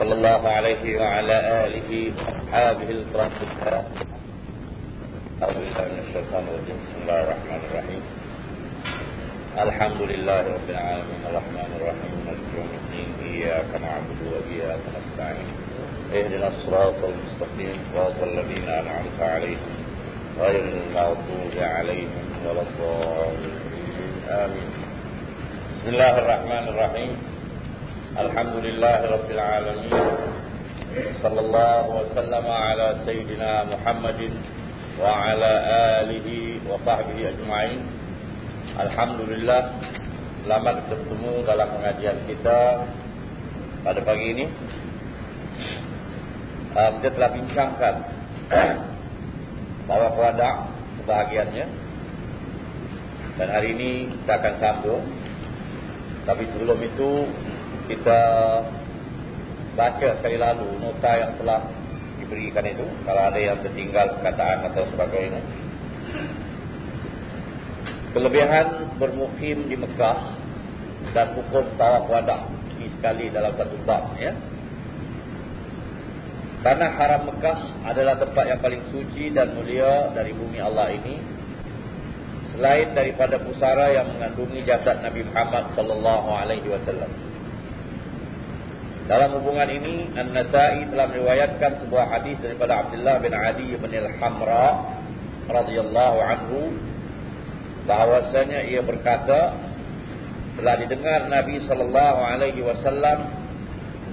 صلى الله عليه وعلى آله وأصحابه الكرام. أعوذ بالله من الشيطان الرجيم. بسم الله الرحمن الرحيم. الحمد لله رب العالمين. الرحمن الرحيم. مالك يوم الدين. إياك نعبد وإياك نستعين. اهدنا الصراط المستقيم. صراط الذين أنعمت عليهم غير المغضوب عليهم ولا الضالين. آمين. بسم الله الرحمن الرحيم. الحمد لله رب العالمين صلى الله وسلم على سيدنا محمد وعلى آله وصحبه أجمعين Alhamdulillah Selamat bertemu dalam pengajian kita Pada pagi ini uh, Kita telah bincangkan Bahawa produk Kebahagiannya Dan hari ini kita akan sambung Tapi sebelum itu kita Baca sekali lalu Nota yang telah diberikan itu Kalau ada yang tertinggal perkataan atau sebagainya Kelebihan bermukim di Mekah dan hukum tawaf wada ini sekali dalam satu bab ya. Karena haram Mekah adalah tempat yang paling suci dan mulia dari bumi Allah ini. Selain daripada pusara yang mengandungi jasad Nabi Muhammad sallallahu alaihi wasallam. Dalam hubungan ini An-Nasa'i telah meriwayatkan sebuah hadis daripada Abdullah bin Adi bin Al-Hamra radhiyallahu anhu bahwasanya ia berkata telah didengar Nabi sallallahu alaihi wasallam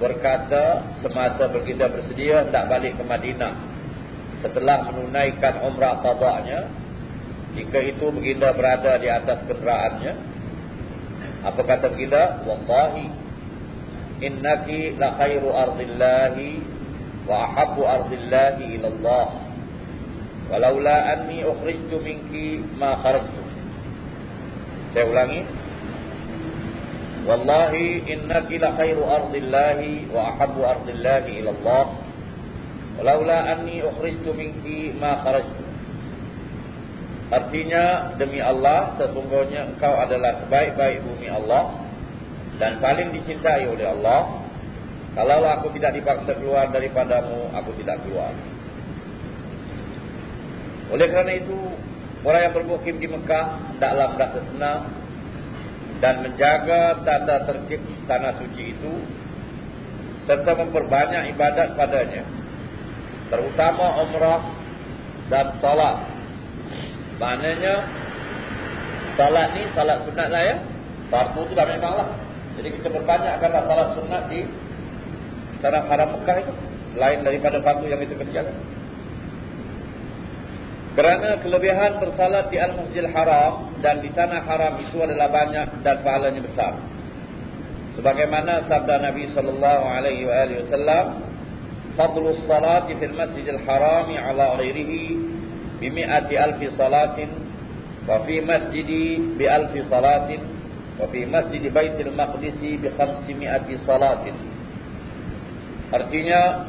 berkata semasa baginda bersedia hendak balik ke Madinah. Setelah menunaikan umrah qadanya jika itu baginda berada di atas kenderaannya apa kata baginda wallahi innaki la khairu ardillahi wa ahabbu ardillahi ila Allah walaula anni ukhrijtu minki ma kharajtu saya ulangi. Wallahi innaki la khairu ardillahi wa ahabbu ardillahi ila Allah. Walaula anni ukhrijtu minki ma kharajtu. Artinya demi Allah sesungguhnya engkau adalah sebaik-baik bumi Allah dan paling dicintai oleh Allah. Kalau aku tidak dipaksa keluar daripadamu, aku tidak keluar. Oleh kerana itu, Orang yang bermukim di Mekah hendaklah merasa senang dan menjaga tata tertib tanah suci itu serta memperbanyak ibadat padanya terutama umrah dan salat. Maknanya salat ni salat sunat lah ya. Fardu tu dah memang lah. Jadi kita perbanyakkanlah salat sunat di tanah haram Mekah itu selain daripada fardu yang kita kerjakan. Kerana kelebihan bersalat di Al-Masjidil Haram dan di Tanah Haram itu adalah banyak dan pahalanya besar. Sebagaimana sabda Nabi sallallahu alaihi wasallam, "Fadlus salati fil Masjidil Haram 'ala ghairihi bi alfi salatin wa fi masjidi bi alfi salatin wa fi masjid Baitul Maqdis bi khamsimi'ati salatin." Artinya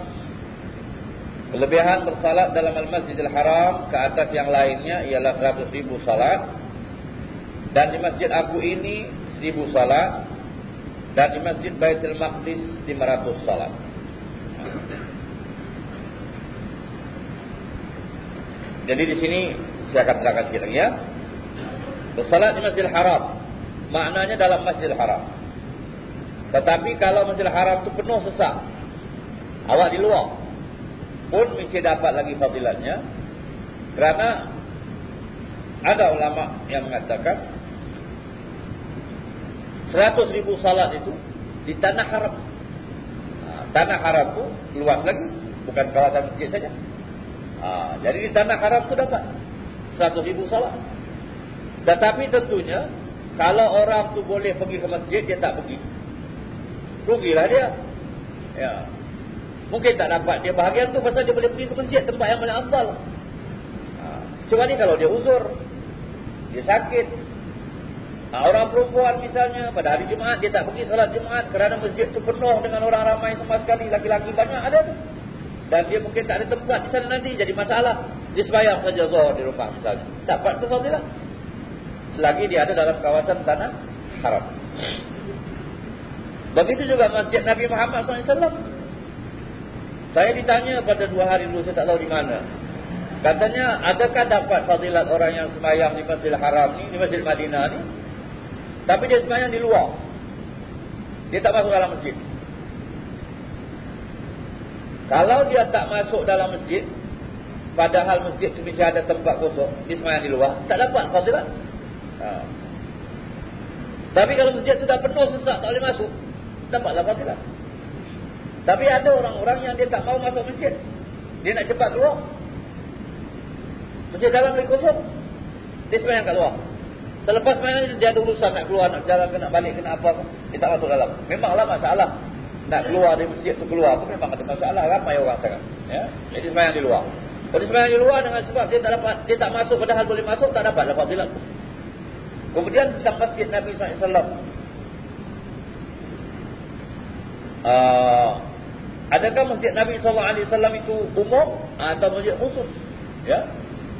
Kelebihan bersalat dalam Al-Masjidil Haram ke atas yang lainnya ialah 100 ribu salat. Dan di Masjid Abu ini 1000 salat. Dan di Masjid Baitul Maqdis 500 salat. Jadi di sini saya akan terangkan lagi ya. Bersalat di Masjidil Haram. Maknanya dalam Masjidil Haram. Tetapi kalau Masjidil Haram itu penuh sesak. Awak di luar pun mesti dapat lagi fadilatnya kerana ada ulama yang mengatakan 100 ribu salat itu di tanah haram ha, tanah haram itu luas lagi bukan kawasan masjid saja ha, jadi di tanah haram itu dapat 100 ribu salat tetapi tentunya kalau orang tu boleh pergi ke masjid dia tak pergi rugilah dia ya Mungkin tak dapat dia bahagian tu pasal dia boleh pergi ke masjid tempat yang paling afdal. Ha. Kecuali kalau dia uzur. Dia sakit. Ha, orang perempuan misalnya pada hari Jumaat dia tak pergi salat Jumaat kerana masjid tu penuh dengan orang ramai sama sekali. Laki-laki banyak ada tu. Dan dia mungkin tak ada tempat di sana nanti jadi masalah. Dia sebayang saja zuhur di rumah misalnya. Dapat tu fadilah. Selagi dia ada dalam kawasan tanah haram. Begitu juga masjid Nabi Muhammad SAW. Saya ditanya pada dua hari dulu, saya tak tahu di mana. Katanya, adakah dapat fadilat orang yang sembahyang di Masjidil Haram ni, di Masjid Madinah ni? Tapi dia sembahyang di luar. Dia tak masuk dalam masjid. Kalau dia tak masuk dalam masjid, padahal masjid tu mesti ada tempat kosong, dia sembahyang di luar, tak dapat fadilat. Ha. Tapi kalau masjid tu dah penuh sesak, tak boleh masuk, dapatlah fadilat. Tapi ada orang-orang yang dia tak mau masuk masjid. Dia nak cepat keluar. Masjid dalam lagi kosong. Dia sebenarnya kat luar. Selepas sebenarnya dia ada urusan nak keluar, nak jalan, nak balik, nak apa. Dia tak masuk dalam. Memanglah masalah. Nak keluar dari masjid tu keluar tu memang ada masalah. Ramai orang sangat. Ya? Jadi sebenarnya di luar. Kalau sebenarnya di luar dengan sebab dia tak dapat, dia tak masuk padahal boleh masuk, tak dapat dapat fadilat. Kemudian tentang masjid Nabi SAW. Uh, Adakah masjid Nabi SAW itu umum atau masjid khusus? Ya.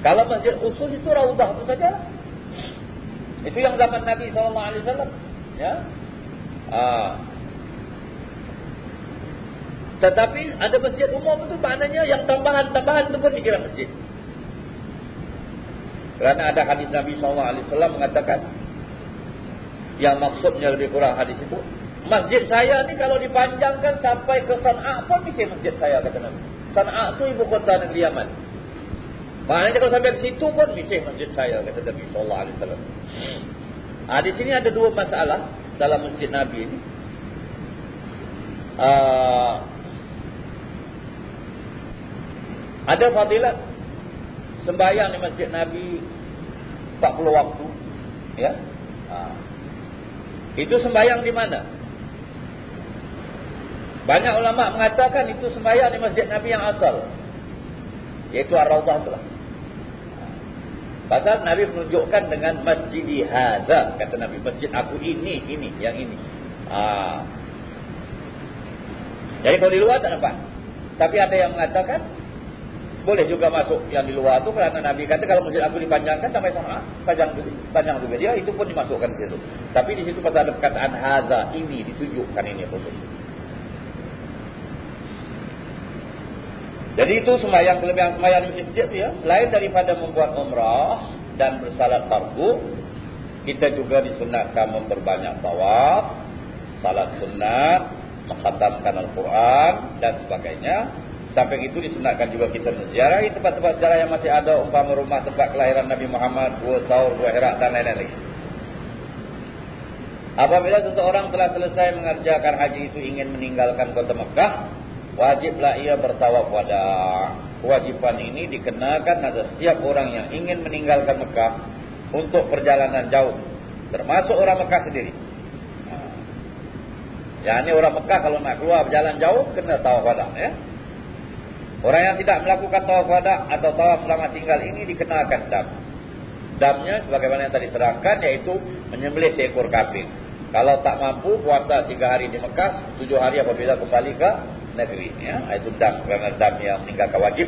Kalau masjid khusus itu raudah itu saja. Itu yang zaman Nabi SAW. Ya. Ah. Tetapi ada masjid umum itu maknanya yang tambahan-tambahan itu pun dikira masjid. Kerana ada hadis Nabi SAW mengatakan yang maksudnya lebih kurang hadis itu Masjid saya ni kalau dipanjangkan sampai ke Sana'a pun mesti masjid saya kata Nabi. Sana'a tu ibu kota negeri Yaman. Maknanya kalau sampai ke situ pun mesti masjid saya kata Nabi sallallahu alaihi wasallam. Ah di sini ada dua masalah dalam masjid Nabi ini. Uh, ada fadilat sembahyang di masjid Nabi 40 waktu ya. Uh, itu sembahyang di mana? Banyak ulama mengatakan itu sembahyang di masjid Nabi yang asal. Yaitu Ar-Rawdah itulah. Pasal Nabi menunjukkan dengan masjid hadza kata Nabi masjid aku ini ini yang ini. Ah. Jadi kalau di luar tak nampak. Tapi ada yang mengatakan boleh juga masuk yang di luar tu kerana Nabi kata kalau masjid aku dipanjangkan sampai sana panjang panjang juga dia itu pun dimasukkan di situ. Tapi di situ pasal ada perkataan hadza ini ditunjukkan ini khusus. Jadi itu sembahyang kelebihan sembahyang di masjid ya. Selain daripada membuat umrah dan bersalat fardu, kita juga disunatkan memperbanyak tawaf, salat sunat, mengkhatamkan Al-Quran dan sebagainya. Sampai itu disunatkan juga kita menziarahi tempat-tempat sejarah yang masih ada umpama rumah tempat kelahiran Nabi Muhammad, Gua Saur, Gua Herak dan lain-lain lagi. Apabila seseorang telah selesai mengerjakan haji itu ingin meninggalkan kota Mekah, wajiblah ia bertawaf wada. Kewajiban ini dikenakan atas setiap orang yang ingin meninggalkan Mekah untuk perjalanan jauh. Termasuk orang Mekah sendiri. Ya ini orang Mekah kalau nak keluar berjalan jauh kena tawaf wada ya. Orang yang tidak melakukan tawaf wada atau tawaf selama tinggal ini dikenakan dam. Damnya sebagaimana yang tadi terangkan yaitu menyembelih seekor kambing. Kalau tak mampu puasa tiga hari di Mekah, tujuh hari apabila kembali ke negeri ya itu dam kerana dam yang meninggalkan wajib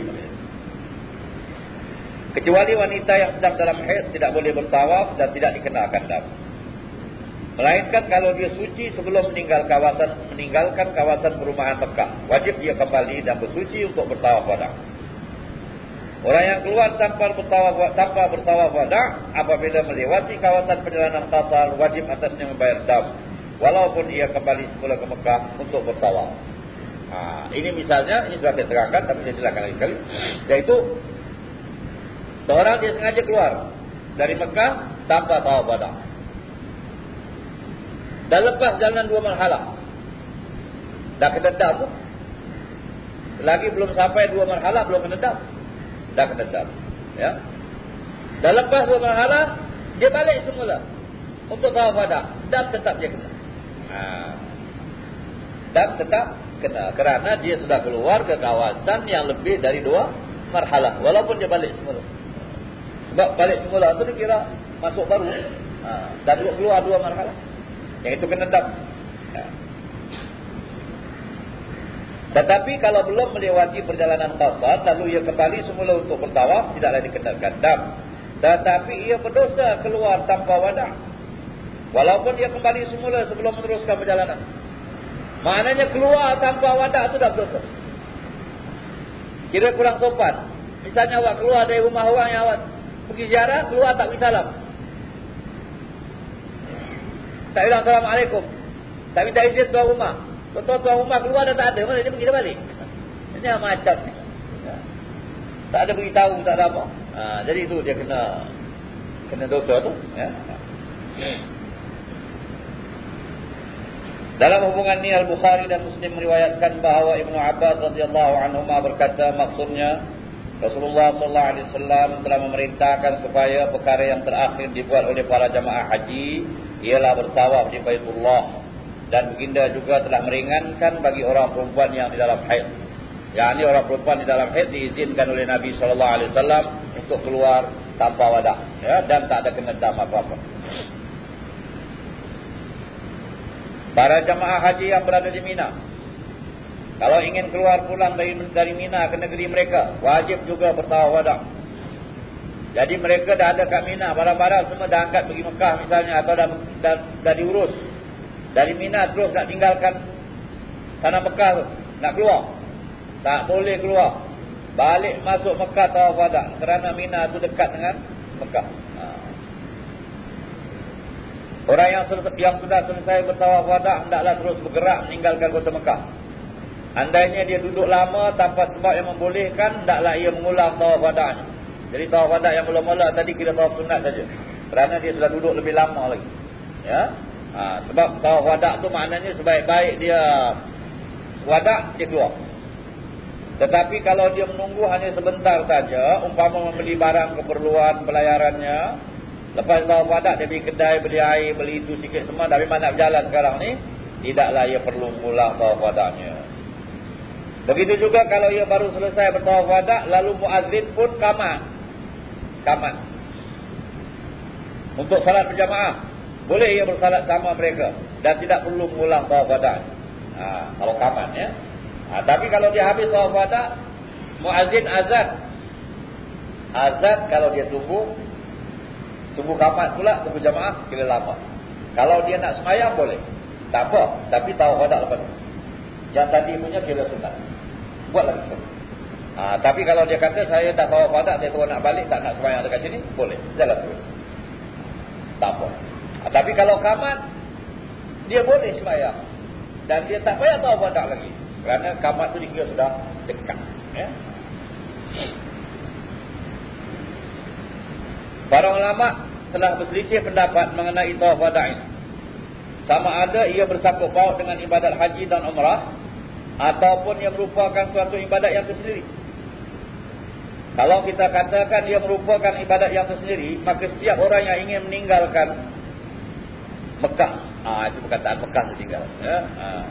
kecuali wanita yang sedang dalam haid tidak boleh bertawaf dan tidak dikenakan dam melainkan kalau dia suci sebelum meninggal kawasan meninggalkan kawasan perumahan Mekah wajib dia kembali dan bersuci untuk bertawaf wada orang yang keluar tanpa bertawaf tanpa bertawaf wada apabila melewati kawasan perjalanan qasar wajib atasnya membayar dam walaupun ia kembali semula ke Mekah untuk bertawaf Ha, ini misalnya, ini sudah saya terangkan tapi saya jelaskan lagi sekali. Yaitu, seorang dia sengaja keluar dari Mekah tanpa tahu badak. Dan lepas jalan dua marhalah. Dah kena tu. Selagi belum sampai dua marhalah, belum kena. Dah dam. Ya. Dan lepas dua marhalah, dia balik semula. Untuk tahu badak. Dam tetap dia kena. Ha. Dam tetap kena kerana dia sudah keluar ke kawasan yang lebih dari dua marhalah walaupun dia balik semula sebab balik semula tu dia kira masuk baru ha, dan dua keluar dua marhalah yang itu kena ha. tetapi kalau belum melewati perjalanan qasar lalu ia kembali semula untuk bertawaf tidaklah dikenakan dam tetapi ia berdosa keluar tanpa wadah walaupun dia kembali semula sebelum meneruskan perjalanan Maknanya keluar tanpa wadah itu dah berdosa. Kira kurang sopan. Misalnya awak keluar dari rumah orang yang awak pergi ziarah, keluar tak beri salam. Tak bilang Assalamualaikum. Tak minta izin tuan rumah. Tuan tuan rumah keluar dah tak ada. Mana dia pergi dah balik. Ini macam ni. Ya. Tak ada beritahu, tak ada apa. Ha, jadi itu dia kena kena dosa tu. Ya. Dalam hubungan ni Al-Bukhari dan Muslim meriwayatkan bahawa Ibnu Abbas radhiyallahu anhu berkata maksudnya Rasulullah sallallahu alaihi wasallam telah memerintahkan supaya perkara yang terakhir dibuat oleh para jamaah haji ialah bertawaf di Baitullah dan baginda juga telah meringankan bagi orang perempuan yang di dalam haid. Yang ini orang perempuan di dalam haid diizinkan oleh Nabi sallallahu alaihi wasallam untuk keluar tanpa wadah ya dan tak ada kena dam apa-apa. Para jamaah haji yang berada di Mina. Kalau ingin keluar pulang dari, dari Mina ke negeri mereka. Wajib juga bertawaf. Jadi mereka dah ada kat Mina. Barang-barang semua dah angkat pergi Mekah misalnya. Atau dah, dah, dah diurus. Dari Mina terus nak tinggalkan tanah Mekah tu. Nak keluar. Tak boleh keluar. Balik masuk Mekah tawaf. Kerana Mina tu dekat dengan Mekah. Orang yang, yang sudah selesai bertawaf wadah hendaklah terus bergerak meninggalkan kota Mekah. Andainya dia duduk lama tanpa sebab yang membolehkan, hendaklah ia mengulang tawaf wadahnya. Jadi tawaf wadah yang mula-mula tadi kita tawaf sunat saja. Kerana dia sudah duduk lebih lama lagi. Ya. Ha, sebab tawaf wadah tu maknanya sebaik-baik dia wadah, dia keluar. Tetapi kalau dia menunggu hanya sebentar saja, umpama membeli barang keperluan pelayarannya, Lepas tahu padat dia pergi kedai beli air, beli itu sikit semua. Tapi mana berjalan sekarang ni, tidaklah ia perlu pulang tahu padatnya. Begitu juga kalau ia baru selesai bertawaf wadah, lalu muazzin pun kamat. Kamat. Untuk salat berjamaah, boleh ia bersalat sama mereka. Dan tidak perlu mengulang tawaf wadah. Ha, kalau kamat ya. Ha, tapi kalau dia habis tawaf wadah, muazzin azan. Azan kalau dia tunggu, Tunggu kapan pula tunggu jamaah kira lama. Kalau dia nak semayang boleh. Tak apa. Tapi tahu wadah lepas itu. Yang tadi punya kira sunat. Buat lagi. Ha, tapi kalau dia kata saya tak tahu wadah, dia tahu nak balik, tak nak semayang dekat sini, boleh. Jalan terus. Tak apa. Ha, tapi kalau kamat, dia boleh semayang. Dan dia tak payah tahu wadah lagi. Kerana kamat tu dikira sudah dekat. Ya. Para ulama telah berselisih pendapat mengenai tawaf wada' ini. Sama ada ia bersangkut paut dengan ibadat haji dan umrah ataupun ia merupakan suatu ibadat yang tersendiri. Kalau kita katakan ia merupakan ibadat yang tersendiri, maka setiap orang yang ingin meninggalkan Mekah, ah itu perkataan Mekah tinggal. Ya, ah.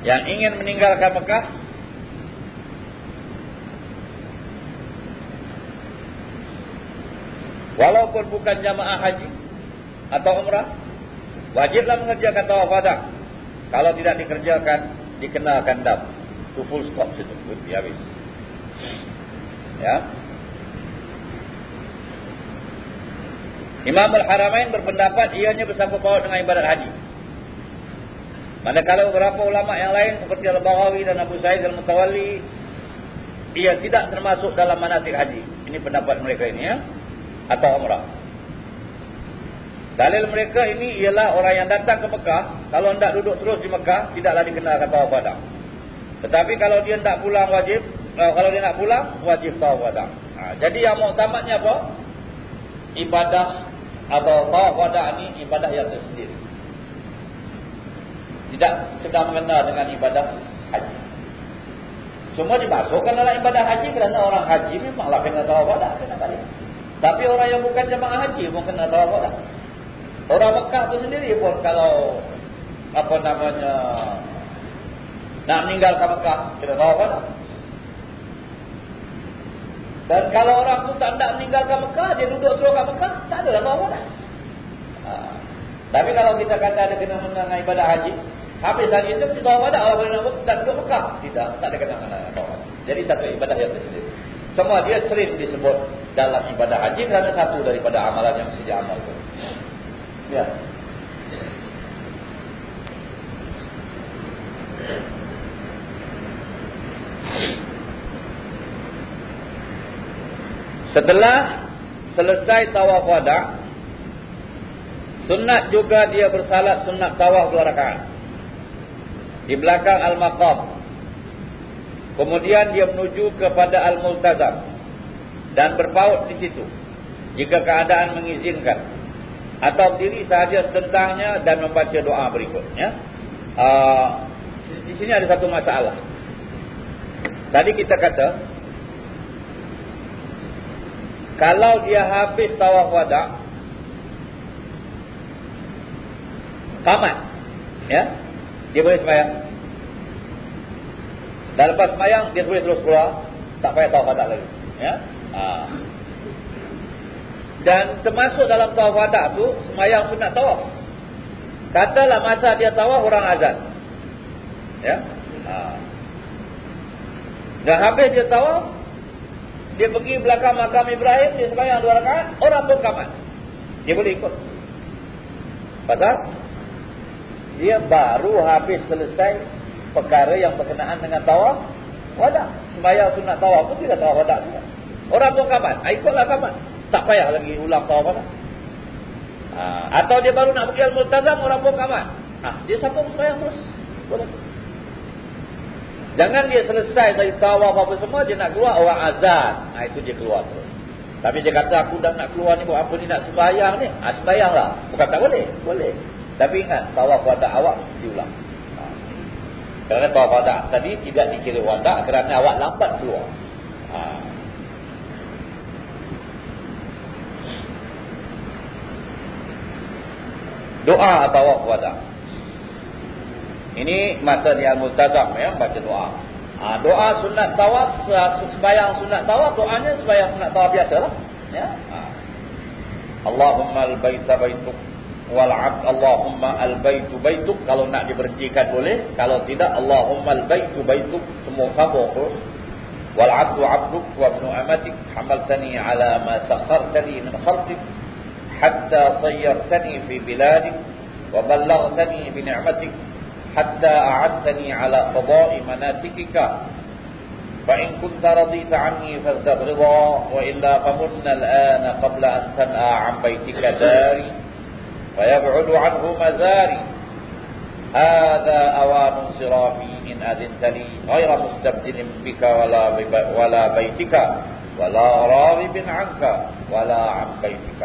Yang ingin meninggalkan Mekah Walaupun bukan jamaah haji atau umrah, wajiblah mengerjakan tawaf wada. Kalau tidak dikerjakan, dikenakan dam. To full stop situ, berhenti habis. Ya. Imam Al-Haramain berpendapat ianya bersangkut paut dengan ibadat haji. Manakala beberapa ulama yang lain seperti Al-Baghawi dan Abu Sa'id Al-Mutawalli ia tidak termasuk dalam manasik haji. Ini pendapat mereka ini ya atau umrah. Dalil mereka ini ialah orang yang datang ke Mekah, kalau tidak duduk terus di Mekah, tidaklah dikenal kata wadah. Tetapi kalau dia tidak pulang wajib, eh, kalau dia nak pulang, wajib tawaf wadah. Ha, jadi yang muktamadnya apa? Ibadah atau tawaf wadah ini ibadah yang tersendiri. Tidak sedang mengenal dengan ibadah haji. Semua dimasukkan dalam ibadah haji kerana orang haji memanglah kena tawaf wadah, kena balik. Tapi orang yang bukan jemaah haji pun kena tahu apa dah. Orang Mekah tu sendiri pun kalau apa namanya nak meninggalkan Mekah kena tahu apa. Dan kalau orang tu tak nak meninggalkan Mekah, dia duduk terus kat Mekah, tak ada lah apa dah. Ha. Tapi kalau kita kata ada kena mengenai ibadah haji, habis hari itu kita tahu apa dah, orang nak duduk Mekah. Tidak, tak ada kena mengenai apa Jadi satu ibadah yang tersendiri. Semua dia sering disebut dalam ibadah haji kerana satu daripada amalan yang mesti diamalkan. Ya. Setelah selesai tawaf wada, sunat juga dia bersalat sunat tawaf dua rakaat di belakang al-maqam. Kemudian dia menuju kepada al-multazam dan berpaut di situ jika keadaan mengizinkan atau diri sahaja tentangnya dan membaca doa berikutnya. Uh, di sini ada satu masalah. Tadi kita kata kalau dia habis tawaf wada tamat ya dia boleh sembahyang dan lepas sembahyang dia boleh terus keluar tak payah tawaf wada lagi ya ha. Dan termasuk dalam tawaf wada tu sembahyang sunat tawaf katalah masa dia tawaf orang azan ya ha. Dah habis dia tawaf, dia pergi belakang makam Ibrahim, dia sembahyang dua rakaat, orang pun kamat. Dia boleh ikut. Pasal dia baru habis selesai perkara yang berkenaan dengan tawaf wadah. Sembahyang sunat tawaf pun tidak tawaf wadah juga. Orang kamat, ah, ikutlah kamat. Tak payah lagi ulang tawaf wadah. Ha, atau dia baru nak pergi al-multazam, orang pun kamat. Ha, dia sambung sembahyang terus. Jangan dia selesai dari tawaf apa semua dia nak keluar orang azan. Ha, itu dia keluar terus. Tapi dia kata aku dah nak keluar ni buat apa ni nak sembahyang ni? Ha, sembahyanglah. Bukan tak boleh. Boleh. Tapi ingat tawaf wada awak mesti ulang. Ha. Kerana tawaf wada tadi tidak dikira wada kerana awak lambat keluar. Ha. Doa tawaf wada. Ini masa di Al-Multazam ya, baca doa. Ha, doa sunat tawaf, sembahyang sunat tawaf, doanya sembahyang sunat tawaf biasalah. Ya. Ha. Allahumma al-baita baituk wal 'abd Allahumma al-baitu baituk kalau nak diberhentikan boleh, kalau tidak Allahumma al-baitu baituk sambung terus. Wal 'abdu 'abduk wa ibnu amatik hamaltani ala ma sakhartani min khalqik fi biladik wa ballaghtani bi ni'matik حتى أعدتني على قضاء مناسكك. فإن كنت رضيت عني فازدد رضا وإلا فمن الآن قبل أن تنأى عن بيتك داري فيبعد عنه مزاري. هذا أوان صرافي إن أذنت لي غير مستبدل بك ولا, ولا بيتك ولا راغب عنك ولا عن بيتك.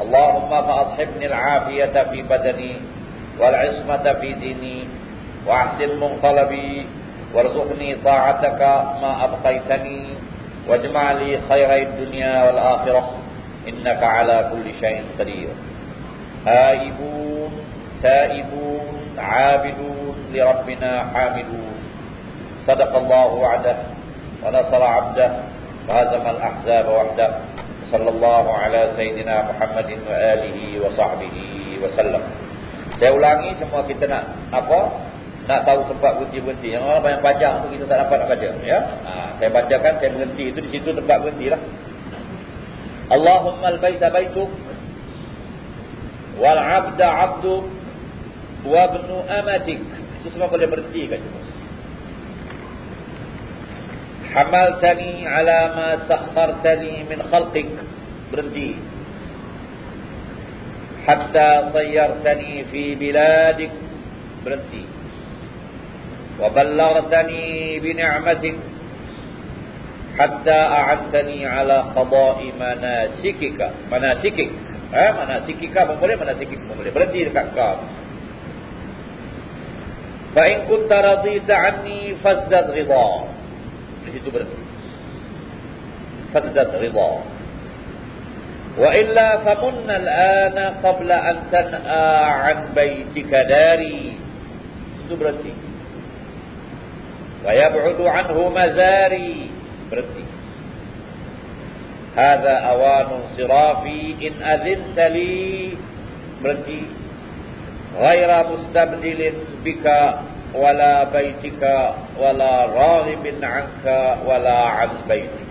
اللهم فأصحبني العافية في بدني والعصمة في ديني وأحسن منقلبي وارزقني طاعتك ما أبقيتني واجمع لي خير الدنيا والآخرة. إنك على كل شيء قدير. آيبون تائبون عابدون لربنا حامدون. صدق الله وعده ونصر عبده وهزم الأحزاب وحده. صلى الله على سيدنا محمد وآله وصحبه وسلم Saya ulangi semua kita nak apa? Nak tahu tempat berhenti-berhenti. Yang orang banyak panjang tu kita tak dapat nak baca. Ya? Ha, saya bacakan, saya berhenti. Itu di situ tempat berhenti lah. Allahumma al-baita baituk. Wal-abda abduk. Wabnu amatik. Itu semua boleh berhenti kan cuma. Hamaltani ala ma sakhartani min khalqik. Berhenti. hatta sayyartani fi biladik berhenti wa ballaghtani bi ni'matik hatta a'adtani ala qada'i manasikika manasikik eh manasikika boleh manasikik boleh. berhenti dekat kau. fa in kunta radita anni fazdad ridha di situ berhenti fazdad ridha وإلا فمن الآن قبل أن تنأى عن بيتك داري itu berhenti ويبعد عنه مزاري berhenti هذا أوان صرافي إن أذنت لي berhenti غير مستبدل بك ولا بيتك ولا راغب عنك ولا عن بيتك.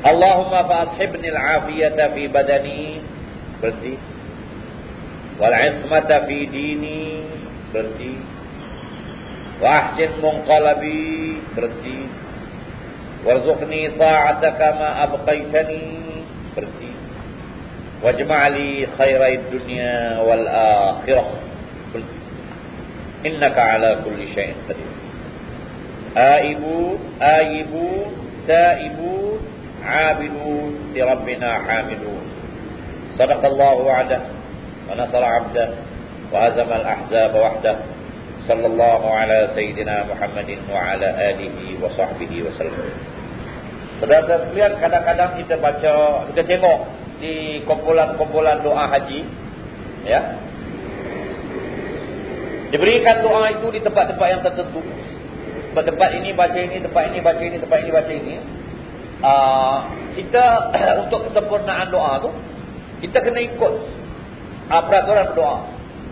اللهم فأصحبني العافية في بدني برتي والعصمة في ديني برتي وأحسن منقلبي برتي وارزقني طاعتك ما أبقيتني برتي Wajma'li khairai dunia wal akhirah. Innaka ala kulli syai'in qadir. Aibu, aibu, taibu, abidu li rabbina hamidun. Sadaqallahu wa'adah wa nasara 'abdah wa azama al-ahzab wahdah. Sallallahu ala sayyidina Muhammadin wa ala alihi wa sahbihi wa sallam. Saudara sekalian, kadang-kadang kita baca, kita tengok di kumpulan-kumpulan doa haji, ya. Diberikan doa itu di tempat-tempat yang tertentu. Tempat ini baca ini, tempat ini baca ini, tempat ini baca ini. Uh, kita untuk kesempurnaan doa tu, kita kena ikut uh, peraturan berdoa.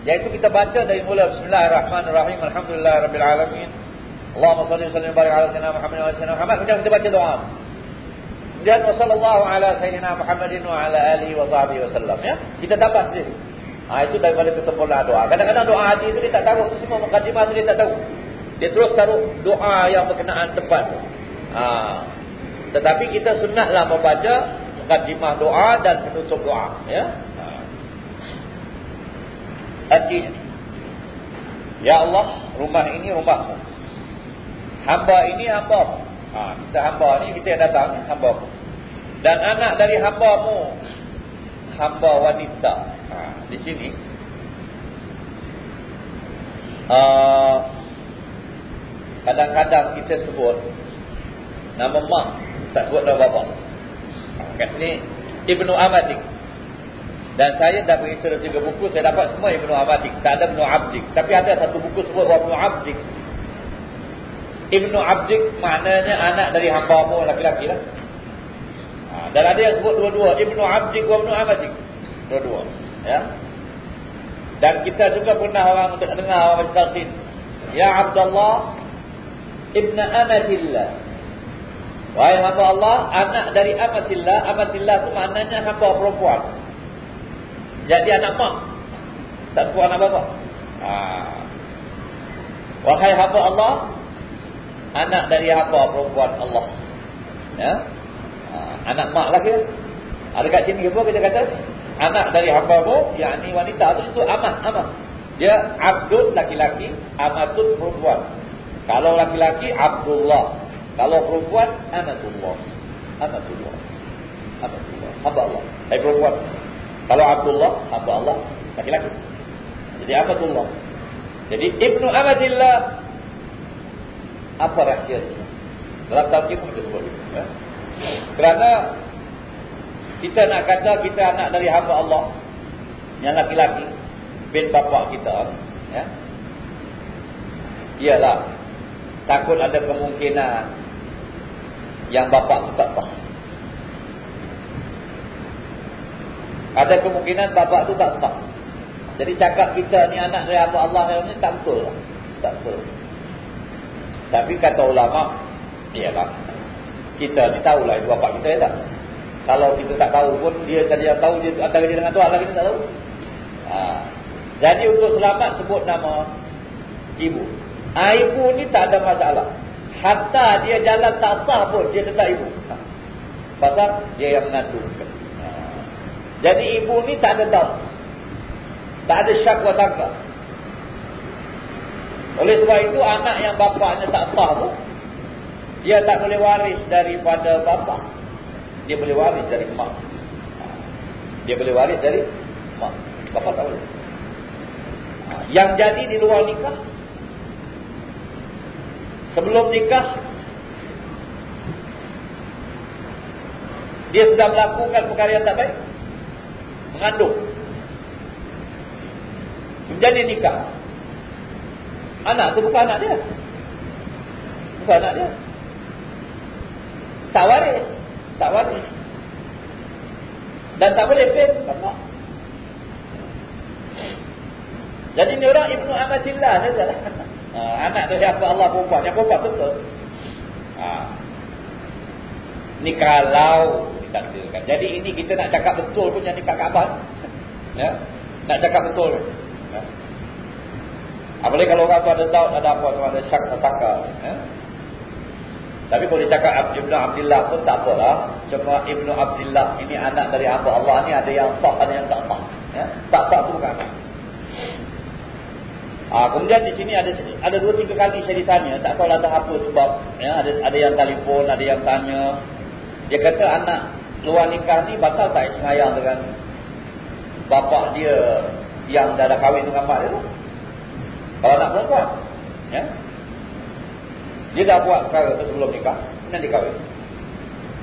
Yaitu kita baca dari mula Bismillahirrahmanirrahim Alhamdulillahirrabbilalamin Allahumma salli wa sallim barik ala sayyidina Muhammad wa sayyidina Muhammad Kemudian kita baca doa Dan wa sallallahu ala sayyidina Muhammadin wa ala alihi wa sahbihi wa sallam ya? Kita dapat sendiri ha, Itu daripada kesempurnaan doa. Kadang-kadang doa hati itu dia tak tahu. Semua mukadimah itu dia tak tahu. Dia terus taruh doa yang berkenaan tepat ha. Tetapi kita sunatlah membaca Mukadimah doa dan penutup doa Ya. Artinya Ya Allah Rumah ini rumahmu. Hamba ini hamba ha, Kita hamba ni kita yang datang Hamba Dan anak dari hambamu Hamba wanita ha, Di sini uh, Kadang-kadang kita sebut Nama mak Tak sebut nama bapa ha, Kat sini Ibnu Amadik dan saya dah dalam tiga buku, saya dapat semua Ibnu Abadik. Tak ada Ibnu Abdik. Tapi ada satu buku sebut Ibnu Abdik. Ibnu Abdik maknanya anak dari hamba mu laki-laki lah. Ha, dan ada yang sebut dua-dua. Ibnu Abdik wa Ibnu Abadik. Dua-dua. Ya. Dan kita juga pernah orang untuk dengar orang macam. Ya Abdullah Ibn Amatillah. Wahai hamba Allah, anak dari Amatillah. Amatillah itu maknanya hamba perempuan. Jadi anak mak. Tak anak bapa. Ha. Wahai hamba Allah. Anak dari hamba perempuan Allah. Ya. Ha. Anak mak lah ke. Ada kat sini apa kita kata? Anak dari hamba mu. Yang ni wanita tu itu amah. amah. Dia abdul laki-laki. Amatun perempuan. Kalau laki-laki Abdullah. Kalau perempuan Amatullah. Amatullah. Amatullah. Hamba Allah. Hai perempuan. Kalau Abdullah, hamba Allah, laki-laki. Jadi Abdullah. Jadi Ibnu Abdillah apa rahsianya? Dalam tarjim pun disebut. Ya? Kerana kita nak kata kita anak dari hamba Allah yang laki-laki bin bapa kita, ya. Iyalah takut ada kemungkinan yang bapa tu tak tahu. Ada kemungkinan bapak tu tak sah. Jadi cakap kita ni anak dari apa Allah ni tak betul. Lah. Tak betul. Tapi kata ulama, iyalah. Kita ni tahulah itu bapak kita tak? Kalau kita tak tahu pun, dia tadi yang tahu dia antara dia dengan Tuhan lah kita tak tahu. Ha. Jadi untuk selamat sebut nama ibu. Ha, ibu ni tak ada masalah. Hatta dia jalan tak sah pun, dia tetap ibu. Ha. Pasal dia yang mengandung. Jadi ibu ni tak ada doubt. Tak ada syak wa sangka. Oleh sebab itu anak yang bapaknya tak sah tu dia tak boleh waris daripada bapa. Dia boleh waris dari mak. Dia boleh waris dari mak. Bapa tak boleh. Yang jadi di luar nikah sebelum nikah dia sudah melakukan perkara yang tak baik mengandung menjadi nikah anak tu bukan anak dia bukan anak dia tak waris tak waris dan tak boleh pay bapak jadi ni orang Ibnu Amatillah saja ha, anak dari apa Allah perempuan yang perempuan betul ha. ni kalau ditakdirkan. Jadi ini kita nak cakap betul pun yang dekat Kaabah. Ya. Nak cakap betul. Apalagi kalau orang tu ada tahu ada apa sama ada syak saka. Ya? Tapi kalau dicakap Ibnu Abdullah pun tak apalah. Cuma Ibnu Abdullah ini anak dari hamba Allah ni ada yang sah ada yang tak sah. Ya? Tak sah tu bukan anak. Ah, kemudian di sini ada ada dua tiga kali saya ditanya, tak tahu ada apa sebab ya, ada ada yang telefon, ada yang tanya. Dia kata anak luar nikah ni batal tak sembahyang dengan bapak dia yang dah ada kahwin dengan mak dia tu? Kalau anak perempuan, ya. Dia dah buat perkara tu sebelum nikah, kemudian dia kahwin.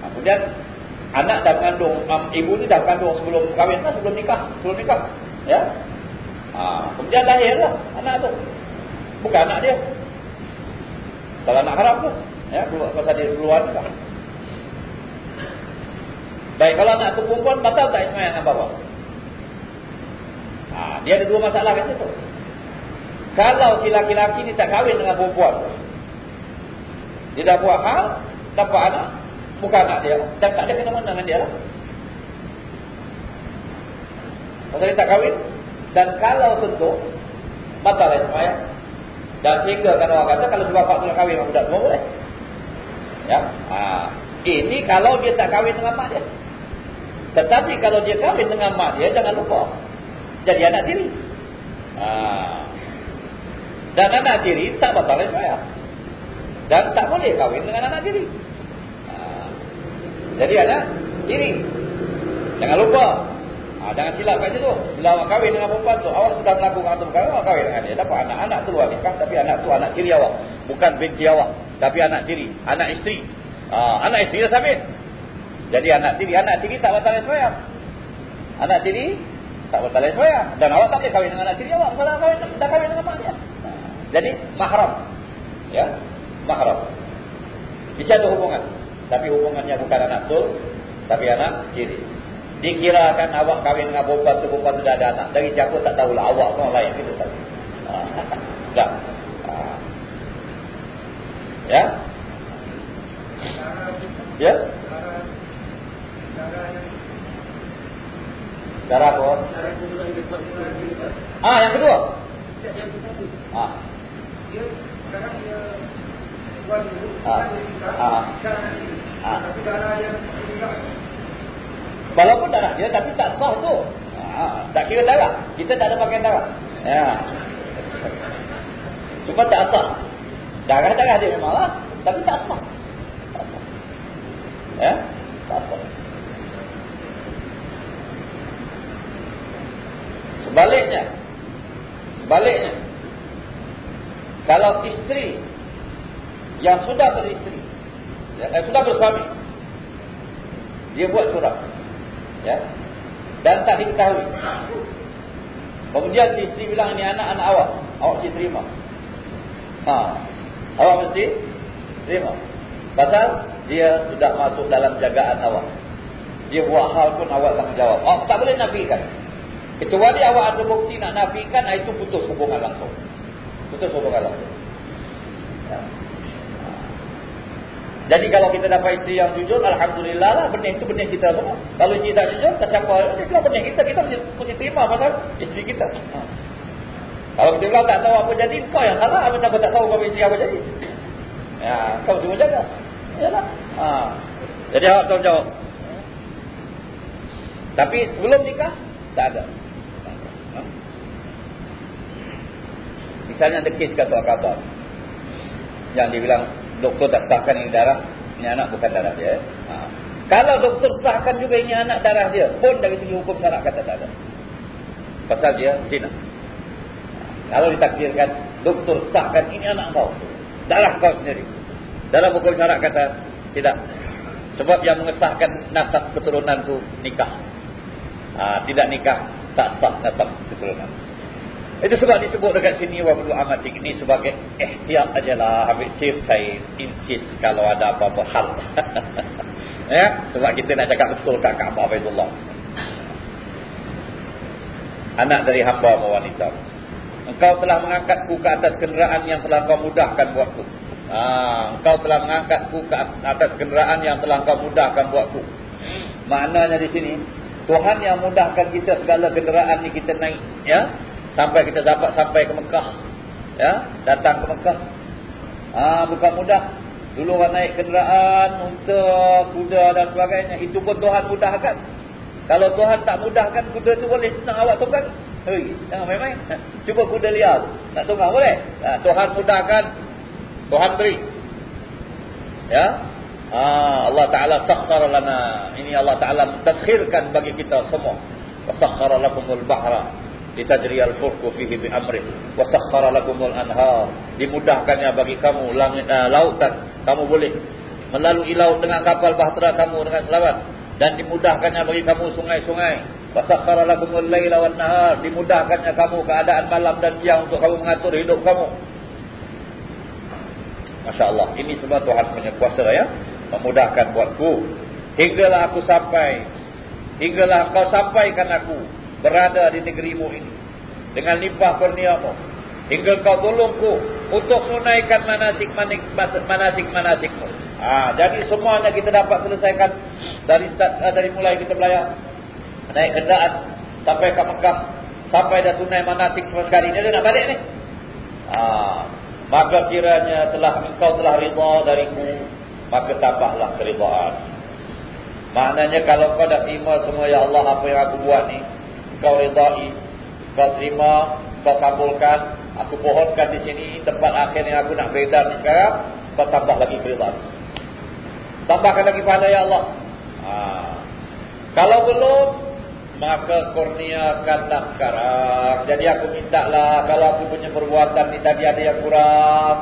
Ah, kemudian anak dah mengandung, um, ibu ni dah mengandung sebelum kahwin kan, sebelum nikah, sebelum nikah. Ya, Ha, kemudian lahirlah anak tu. Bukan anak dia. Kalau anak haram tu. Ya, pasal dia keluar juga. Baik, kalau anak tu perempuan, batal tak Ismail dengan bapa? Ha, dia ada dua masalah kat situ. Kalau si laki-laki ni tak kahwin dengan perempuan. Dia dah buat hal, dapat anak. Bukan anak dia. Dan tak ada kena-mana dengan dia lah. Pasal dia tak kahwin, dan kalau tentu batal lah sembahyang. Dan sehingga kan orang kata kalau sebab pak tengah kahwin dengan budak semua boleh. Ya. Ha. Ini kalau dia tak kahwin dengan mak dia. Tetapi kalau dia kahwin dengan mak dia jangan lupa. Jadi anak tiri. Ha. Dan anak tiri tak batal sembahyang. Dan tak boleh kahwin dengan anak tiri. Ha. Jadi anak tiri. Jangan lupa Ha, jangan silap kat situ. Bila awak kahwin dengan perempuan tu, awak sudah melakukan satu perkara, awak kahwin dengan dia. Dapat anak-anak tu luar nikah, tapi anak tu anak tiri awak. Bukan binti awak, tapi anak tiri, anak isteri. Ha, anak isteri dah sabit. Jadi anak tiri, anak tiri tak batal sembahyang. Anak tiri tak batal sembahyang. Dan awak tak boleh kahwin dengan anak tiri awak, kalau dah kahwin dengan mak dia. Ha, jadi mahram. Ya, mahram. Bisa ada hubungan. Tapi hubungannya bukan anak sul, tapi anak tiri. Dikirakan awak kahwin dengan perempuan tu, perempuan tu dah ada anak. Dari siapa tak tahulah. Awak pun lain. Tahu. Tak. Ya? Ya? Darah apa? Ah, yang kedua. Ah. Ah. Ah. Walaupun darah dia tapi tak sah tu. Ha, tak kira darah. Kita tak ada pakai darah. Ya. Cuma tak sah. Darah-darah dia memanglah. Tapi tak sah. Ya. Tak sah. Sebaliknya. Sebaliknya. Kalau isteri yang sudah beristeri. Ya, eh, sudah bersuami. Dia buat surat ya dan tak diketahui. Kemudian isteri bilang ini anak anak awak awak mesti terima. Ha awak mesti terima. Pasal dia sudah masuk dalam jagaan awak. Dia buat hal pun awak tanggungjawab awak tak boleh nafikan. Kecuali awak ada bukti nak nafikan itu putus hubungan langsung putus hubungan langsung ya. Jadi kalau kita dapat isteri yang jujur, Alhamdulillah lah, benih itu benih kita semua. Kalau isteri tak jujur, tak siapa. Dia bilang benih kita, kita mesti, terima pasal isteri kita. Ha. Kalau kita bilang tak tahu apa jadi, kau yang salah. Apa kau tak tahu kau isteri apa jadi? Ya, kau cuma jaga. Yalah. Ha. Jadi awak tahu jawab. Tapi sebelum nikah, tak ada. Ha. Misalnya ada kes kat suatu kabar. Yang dia bilang, doktor tak sahkan ini darah, ini anak bukan darah dia. Ha. Kalau doktor sahkan juga ini anak darah dia, pun dari segi hukum syarak kata tak ada. Pasal dia zina. Kalau ditakdirkan, doktor sahkan ini anak kau. Darah kau sendiri. Dalam hukum syarak kata, tidak. Sebab yang mengesahkan nasab keturunan itu nikah. Ha, tidak nikah, tak sah nasab keturunan. Itu sebab disebut dekat sini wablu amatik ini sebagai ihtiyat ajalah habis sir saya incis kalau ada apa-apa hal. ya, sebab kita nak cakap betul kat Kaabah Baitullah. Anak dari hamba wanita. Engkau telah mengangkatku ke atas kenderaan yang telah kau mudahkan buatku. Ha, engkau telah mengangkatku ke atas kenderaan yang telah kau mudahkan buatku. Maknanya di sini Tuhan yang mudahkan kita segala kenderaan ni kita naik, ya? Sampai kita dapat sampai ke Mekah Ya, datang ke Mekah. Ah, bukan mudah. Dulu orang naik kenderaan, unta, kuda dan sebagainya. Itu pun Tuhan mudahkan. Kalau Tuhan tak mudahkan, kuda tu boleh senang awak tunggang. Hei, jangan main-main. Cuba kuda liar. Nak tunggang boleh? Ha, Tuhan mudahkan. Tuhan beri. Ya. Ah, Allah Ta'ala sakhara lana. Ini Allah Ta'ala mentaskhirkan bagi kita semua. Wa sakhara lakumul bahra litajri al-fulku fihi bi amri wa sakhkhara lakumul anhar dimudahkannya bagi kamu langit uh, lautan. Kamu boleh melalui laut dengan kapal bahtera kamu dengan selamat dan dimudahkannya bagi kamu sungai-sungai. wa sakhkhara lakumul laila wan nahar dimudahkannya kamu keadaan malam dan siang untuk kamu mengatur hidup kamu. Masya-Allah ini semua Tuhan punya kuasa ya. Memudahkan buatku. Hinggalah aku sampai. Hinggalah kau sampaikan aku berada di negerimu ini dengan limpah kurniamu hingga kau tolongku untuk menunaikan manasik manasik manasikmu. Ah, jadi semuanya kita dapat selesaikan dari uh, dari mulai kita belayar naik kendaraan sampai ke Mekah sampai dah tunai manasik semua sekali dia nak balik ni. Ah, maka kiranya telah engkau telah ridha dariku maka tambahlah keridhaan. Maknanya kalau kau dah terima semua ya Allah apa yang aku buat ni kau ridai, kau terima, kau kabulkan, aku pohonkan di sini tempat akhir yang aku nak beredar ni sekarang, kau tambah lagi keridaan. Tambahkan lagi pahala ya Allah. Ha. Kalau belum, maka kurniakanlah sekarang. Jadi aku minta lah, kalau aku punya perbuatan ni tadi ada yang kurang,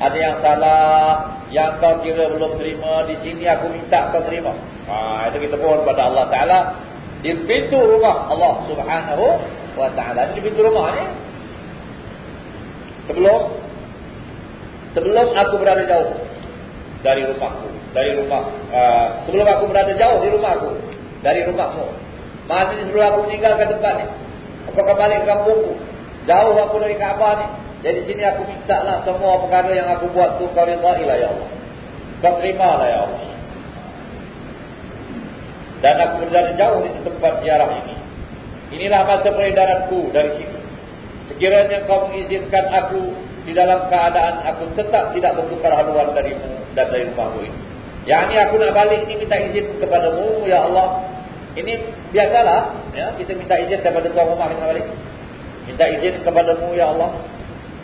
ada yang salah, yang kau kira belum terima, di sini aku minta kau terima. Ha, itu kita pohon pada Allah Ta'ala di pintu rumah Allah Subhanahu wa taala. Di pintu rumah ni sebelum sebelum aku berada jauh dari rumahku dari rumah uh, sebelum aku berada jauh di rumahku dari rumahmu. Maknanya sebelum aku meninggalkan tempat ni. Aku akan balik ke kampungku. Jauh aku dari Kaabah ni. Jadi sini aku minta lah semua perkara yang aku buat tu kau ridailah ya Allah. Kau terimalah ya Allah dan aku berada jauh di tempat ziarah ini. Inilah masa peredaranku dari sini. Sekiranya kau mengizinkan aku di dalam keadaan aku tetap tidak bertukar haluan darimu dan dari rumahmu ini. Yang ini aku nak balik ini minta izin kepadamu ya Allah. Ini biasalah ya kita minta izin kepada tuan rumah kita balik. Minta izin kepadamu ya Allah.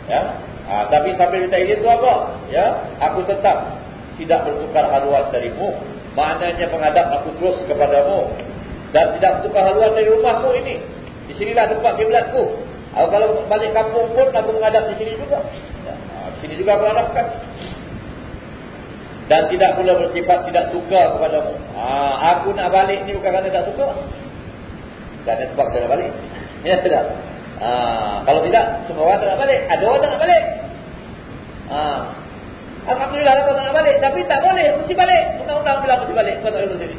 Ya. Ha, tapi sambil minta izin tu apa? Ya, aku tetap tidak bertukar haluan darimu Maknanya menghadap aku terus kepadamu. Dan tidak bertukar haluan dari rumahmu ini. Di sinilah tempat kiblatku. Kalau balik kampung pun aku menghadap di sini juga. Ya, di sini juga aku hadapkan. Dan tidak pula bersifat tidak suka kepadamu. Ha, aku nak balik ni bukan kerana tak suka. Kerana sebab kita nak balik. Ya tidak. Ha, kalau tidak, semua orang tak nak balik. Ada orang tak nak balik. Ha, Alhamdulillah kau tak nak balik. Tapi tak boleh. Mesti balik. Undang-undang bilang mesti balik. Kau tak boleh balik.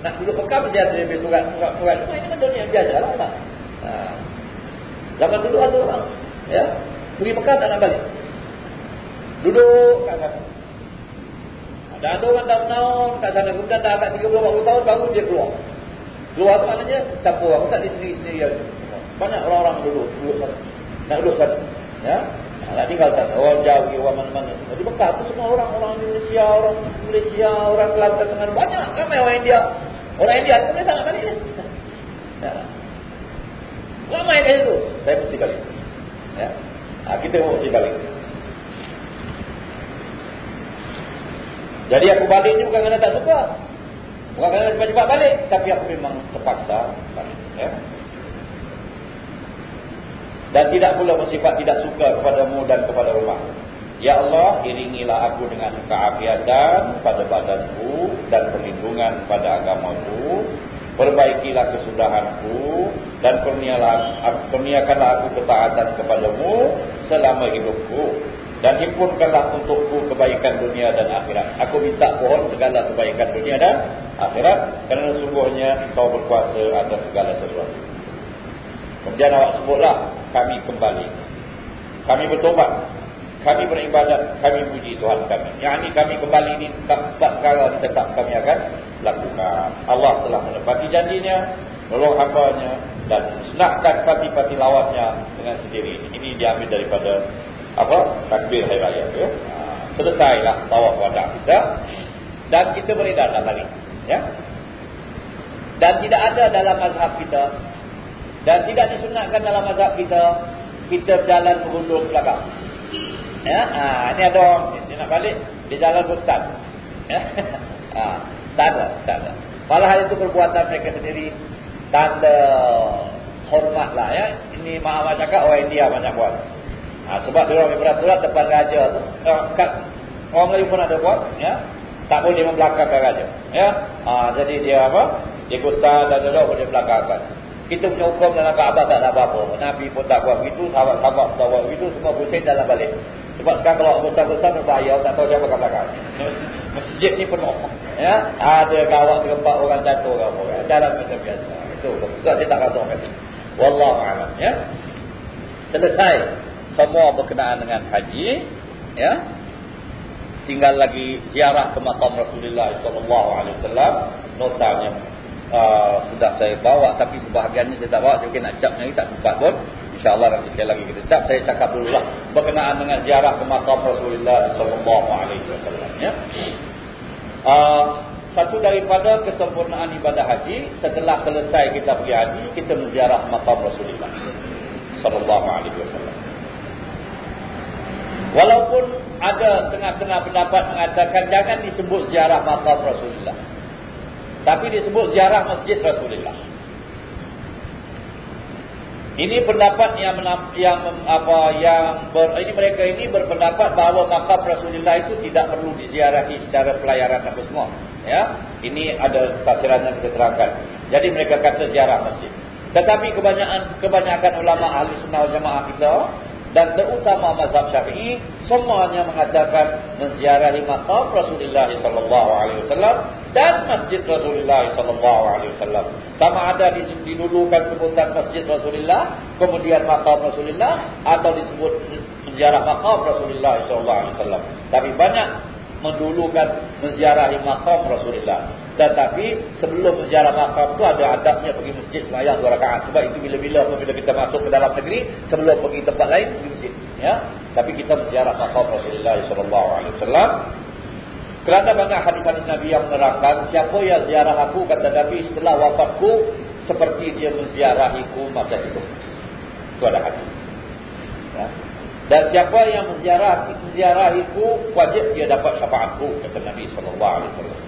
Nak duduk pekam mesti ada lebih surat. Surat. surat. Semua ini dunia biasa lah. Ha. Zaman dulu ada orang. Ya. Pergi pekam tak nak balik. Duduk kat sana. Ada ada orang tahun-tahun kat sana. Kemudian dah agak 30-40 tahun baru dia keluar. Keluar tu maknanya campur orang. Tak di sini-sini. Banyak orang-orang duduk. Duduk sana. Nak duduk sana. Ya. Nak tinggal tak orang jauh, orang mana-mana. Di Mekah tu semua orang orang Indonesia, orang Malaysia, orang Kelantan dengan banyak ramai orang India. Orang India tu sangat balik ni. Ya. Ramai kat situ. Saya mesti balik. Ya. Ha, kita mesti balik. Jadi aku balik ni bukan kerana tak suka. Bukan kerana cepat-cepat balik. Tapi aku memang terpaksa balik. Ya dan tidak pula bersifat tidak suka kepadamu dan kepada rumah. Ya Allah, iringilah aku dengan keafiatan pada badanku dan perlindungan pada agamaku. Perbaikilah kesudahanku dan kurniakanlah aku ketaatan kepadamu selama hidupku. Dan himpunkanlah untukku kebaikan dunia dan akhirat. Aku minta pohon segala kebaikan dunia dan akhirat. Kerana sungguhnya kau berkuasa atas segala sesuatu. Kemudian awak sebutlah kami kembali. Kami bertobat. Kami beribadat. Kami puji Tuhan kami. Yang ini kami kembali ini tak perkara tetap kami akan lakukan. Allah telah menepati janjinya. Nolong hambanya. Dan senakkan pati-pati lawatnya dengan sendiri. Ini diambil daripada apa takbir hari raya ya. Ha, selesailah tawaf wada kita dan kita beredar dah lagi ya. Dan tidak ada dalam mazhab kita dan tidak disunatkan dalam mazhab kita kita berjalan berundur ke belakang. Ya, ha, ini ada orang ni nak balik di jalan ustaz. Ya. Ha, tak ada, tak ada. Malah itu perbuatan mereka sendiri tanda hormat lah ya. Ini maaf cakap orang India banyak buat. Ha, sebab dia orang beraturan depan raja tu. Eh, kat, orang Melayu pun ada buat. Ya. Tak boleh membelakangkan raja. Ya. Ha, jadi dia apa? Dia gusta dan dia boleh belakangkan. Kita punya hukum dalam Kaabah tak ada apa-apa. Nabi pun tak buat begitu. Sahabat-sahabat tak buat begitu. Semua pusing dalam balik. Sebab sekarang kalau besar-besar berbahaya. Tak tahu siapa kat belakang. Masjid ni penuh. Ya. Ada kawat tergempak orang jatuh. Dalam macam biasa. Itu. Sebab saya tak rasa orang kata. Wallahu'alam. Ya. Selesai. Semua berkenaan dengan haji. Ya. Tinggal lagi ziarah ke makam Rasulullah SAW. Notanya uh, sudah saya bawa. Tapi sebahagiannya saya tak bawa. Saya mungkin nak cap lagi. Tak sempat pun. InsyaAllah nanti sekali lagi kita cap. Saya cakap dulu lah. Berkenaan dengan ziarah ke makam Rasulullah SAW. Ya. Uh, satu daripada kesempurnaan ibadah haji setelah selesai kita pergi haji kita menziarah makam Rasulullah sallallahu alaihi wasallam. Walaupun ada tengah-tengah pendapat mengatakan jangan disebut ziarah makam Rasulullah. Tapi disebut ziarah masjid Rasulullah. Ini pendapat yang yang apa yang ber, ini mereka ini berpendapat bahawa makam Rasulullah itu tidak perlu diziarahi secara pelayaran apa semua. Ya ini ada tafsiran yang kita terangkan jadi mereka kata ziarah masjid. Tetapi kebanyakan kebanyakan ulama ahli sunnah jamaah kita dan terutama mazhab syafi'i semuanya mengatakan menziarahi makam Rasulullah sallallahu alaihi wasallam dan masjid Rasulullah sallallahu alaihi wasallam. Sama ada didulukan sebutan masjid Rasulullah kemudian makam Rasulullah atau disebut menziarah makam Rasulullah sallallahu alaihi wasallam. Tapi banyak mendulukan menziarahi makam Rasulullah. Tetapi sebelum menziarah makam tu ada adabnya pergi masjid sembahyang dua rakaat. Sebab itu bila-bila apabila kita masuk ke dalam negeri sebelum pergi tempat lain pergi masjid. Ya. Tapi kita menziarah makam Rasulullah sallallahu alaihi wasallam. Kerana banyak hadis-hadis Nabi yang menerangkan siapa yang ziarah aku kata Nabi setelah wafatku seperti dia menziarahiku masa itu. Itu ada hadis. Ya. Dan siapa yang menziarah menziarahiku wajib dia dapat syafaatku kata Nabi sallallahu alaihi wasallam.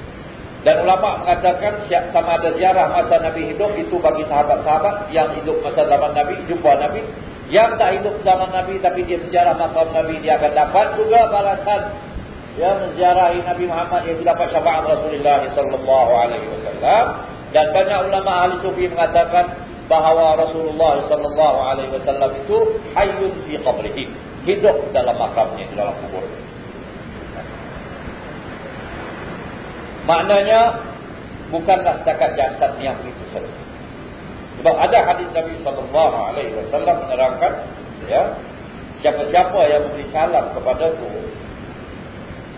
Dan ulama mengatakan sama ada ziarah masa Nabi hidup itu bagi sahabat-sahabat yang hidup masa zaman Nabi jumpa Nabi, yang tak hidup zaman Nabi tapi dia menziarah makam Nabi dia akan dapat juga balasan ya menziarahi Nabi Muhammad yang dapat syafaat Rasulullah sallallahu alaihi wasallam. Dan banyak ulama ahli sufi mengatakan bahawa Rasulullah sallallahu alaihi wasallam itu hayyun fi qabrihi hidup dalam makamnya di dalam kubur. Maknanya bukanlah setakat jasad yang begitu saja. Sebab ada hadis Nabi sallallahu alaihi wasallam menerangkan ya, siapa-siapa yang memberi salam kepadaku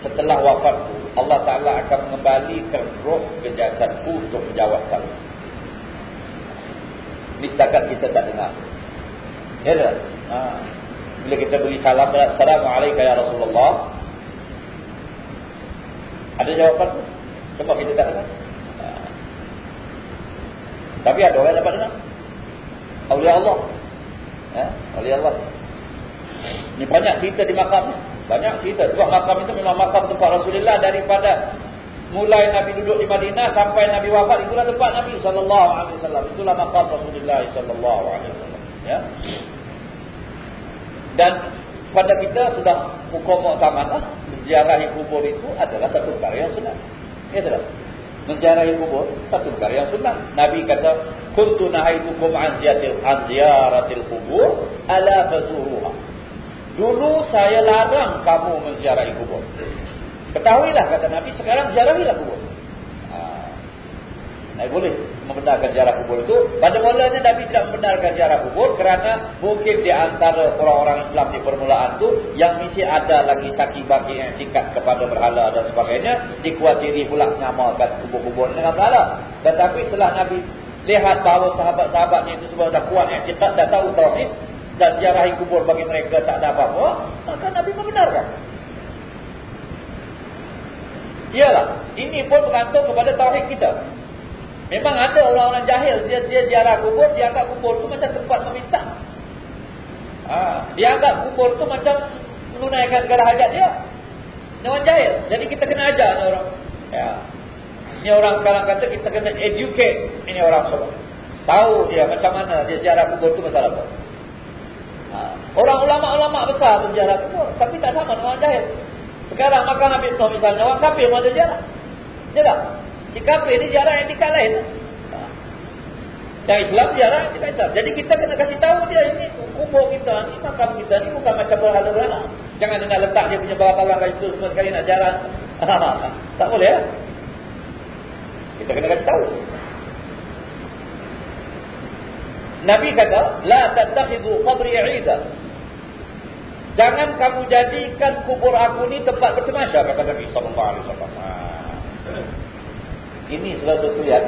setelah wafatku, Allah Taala akan mengembalikan roh ke jasadku untuk menjawab salam. Ini setakat kita tak dengar. Ya? Ha bila kita beri salam Assalamualaikum ya Rasulullah. Ada jawapan sebab kita tak dengar. Ha. tapi ada orang dapat dengar. Awliya Allah. Ya, awliya Allah. Ini banyak cerita di makam banyak cerita. Sebab makam itu memang makam tempat Rasulullah daripada mulai Nabi duduk di Madinah sampai Nabi wafat itulah tempat Nabi sallallahu alaihi wasallam. Itulah makam Rasulullah sallallahu alaihi wasallam. Ya dan pada kita sudah hukum muktamad lah. Menziarahi kubur itu adalah satu perkara yang sunnah. Ya tidak? Menziarahi kubur satu perkara yang sunnah. Nabi kata, "Kuntu nahaitukum an ziyaratil an ziyaratil kubur ala fazuruha." Dulu saya larang kamu menziarahi kubur. Ketahuilah kata Nabi, sekarang ziarahilah kubur. Nah, boleh membenarkan ziarah kubur itu. Pada mulanya Nabi tidak membenarkan ziarah kubur kerana mungkin di antara orang-orang Islam di permulaan itu yang mesti ada lagi caki baki yang tingkat kepada berhala dan sebagainya. Dikuatiri pula mengamalkan kubur-kubur dengan berhala. Tetapi setelah Nabi lihat bahawa sahabat-sahabatnya itu semua dah kuat yang tingkat, dah tahu tauhid. dan ziarahi kubur bagi mereka tak ada apa-apa, maka Nabi membenarkan. Iyalah, ini pun bergantung kepada tauhid kita. Memang ada orang-orang jahil, dia dia ziarah kubur, dia anggap kubur tu macam tempat meminta. Ha, dia anggap kubur tu macam menunaikan segala hajat dia. Orang jahil. Jadi kita kena ajar ni orang. Ya. Ini orang sekarang kata kita kena educate ini orang semua. Tahu dia macam mana dia ziarah kubur tu masalah apa. Ha. Orang ulama-ulama besar tu ziarah kubur. Tapi tak sama dengan orang jahil. Sekarang makan habis tu misalnya orang kafir pun ada ziarah. Ya tak? Si kafir ni ziarah yang lain. Yang Islam ziarah yang dikal Jadi kita kena kasih tahu dia ini kubur kita ni, makam kita ni bukan macam berhala-berhala. Jangan nak letak dia punya barang-barang kat situ semua sekali nak jarang. tak boleh ya? Kita kena kasih tahu. Nabi kata, la tattakhidhu qabri 'ida. Jangan kamu jadikan kubur aku ni tempat bertemasya kata Nabi alaihi wasallam. Ini selalu lihat.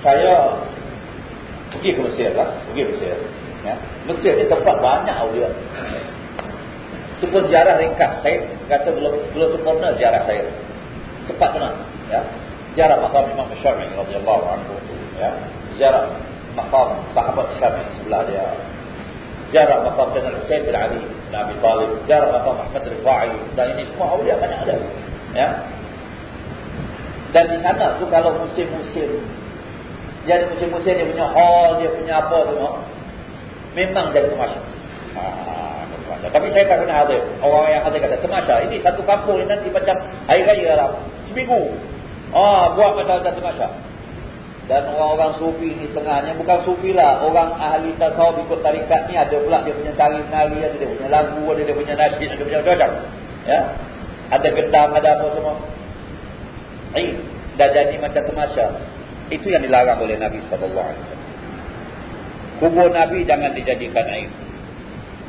Saya pergi ke Mesir lah, pergi ke Mesir. Ya. Mesir ni tempat banyak awliya. Itu pun ziarah ringkas. Saya kata belum belum sempurna ziarah saya. Cepat pernah. Ya. Ziarah makam Imam Syafi'i radhiyallahu anhu. Ya. Ziarah makam sahabat Syafi'i sebelah dia. Ziarah makam Sayyidina Hussein bin Ali bin Abi Talib. Ziarah makam Ahmad Rifai. Dan ini semua awliya banyak ada. Ya. Dan di sana tu kalau musim-musim jadi musim-musim dia punya hall, dia punya apa semua memang jadi temasya. Ha, Tapi saya tak kena hadir. Orang yang hadir kata temasya. Ini satu kampung ini nanti macam hari raya lah. Seminggu. Ah, buat macam-macam temasya. Dan orang-orang sufi ni tengahnya bukan sufi lah. Orang ahli tasawuf ikut tarikat ni ada pula dia punya tari-nari, ada dia punya lagu, ada dia punya nasyid, ada dia punya macam-macam. Ya. Ada gendang, ada apa semua. Eh, dah jadi macam temasya. Itu yang dilarang oleh Nabi wasallam. Kubur Nabi jangan dijadikan air.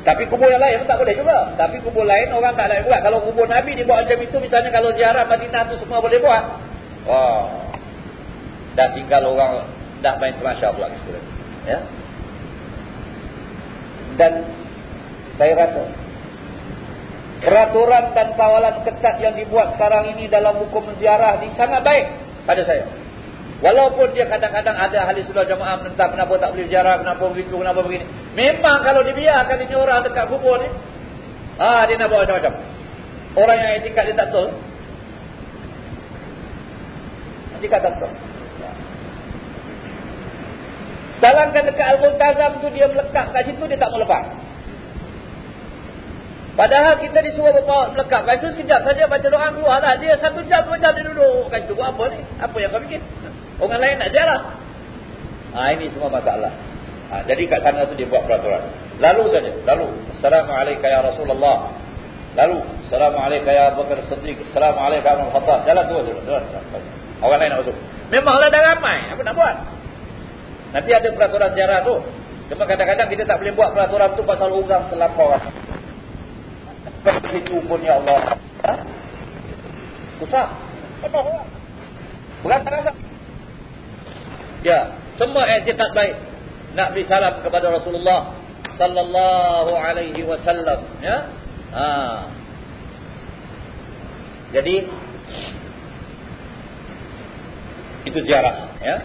Tapi kubur yang lain tak boleh juga. Tapi kubur lain orang tak boleh buat. Kalau kubur Nabi dibuat macam itu, misalnya kalau ziarah Madinah tu semua boleh buat. Wah. Dah tinggal orang dah main temasya pula. Ya. Dan saya rasa peraturan dan kawalan ketat yang dibuat sekarang ini dalam hukum ziarah ini sangat baik pada saya. Walaupun dia kadang-kadang ada ahli sudah jamaah menentang kenapa tak boleh jarak, kenapa begitu, kenapa begini. Memang kalau dibiarkan ini orang dekat kubur ni, ah dia nak buat macam-macam. Orang yang etikat dia tak betul. Etikat tak betul. Salangkan dekat Al-Multazam tu dia melekat kat situ, dia tak mau lepas. Padahal kita disuruh bawa melekat kat situ, sekejap saja baca doa keluar lah. Dia satu jam, dua jam dia duduk kat situ. Buat apa ni? Apa yang kau bikin? Orang lain nak ziarah. Ha, ini semua masalah. Ha, jadi kat sana tu dia buat peraturan. Lalu saja. Lalu. Assalamualaikum ya Rasulullah. Lalu. Assalamualaikum ya Abu Bakar Siddiq. Assalamualaikum ya Khattab. Jalan tu. Jalan. Orang lain nak masuk. Memanglah dah ramai. Apa nak buat? Nanti ada peraturan ziarah tu. Cuma kadang-kadang kita tak boleh buat peraturan tu pasal orang terlampau. Seperti itu pun ya Allah. Ha? Susah. Bukan terasa. Ya, semua etikat baik. Nak beri salam kepada Rasulullah sallallahu alaihi wasallam, ya. Ha. Jadi itu ziarah, ya.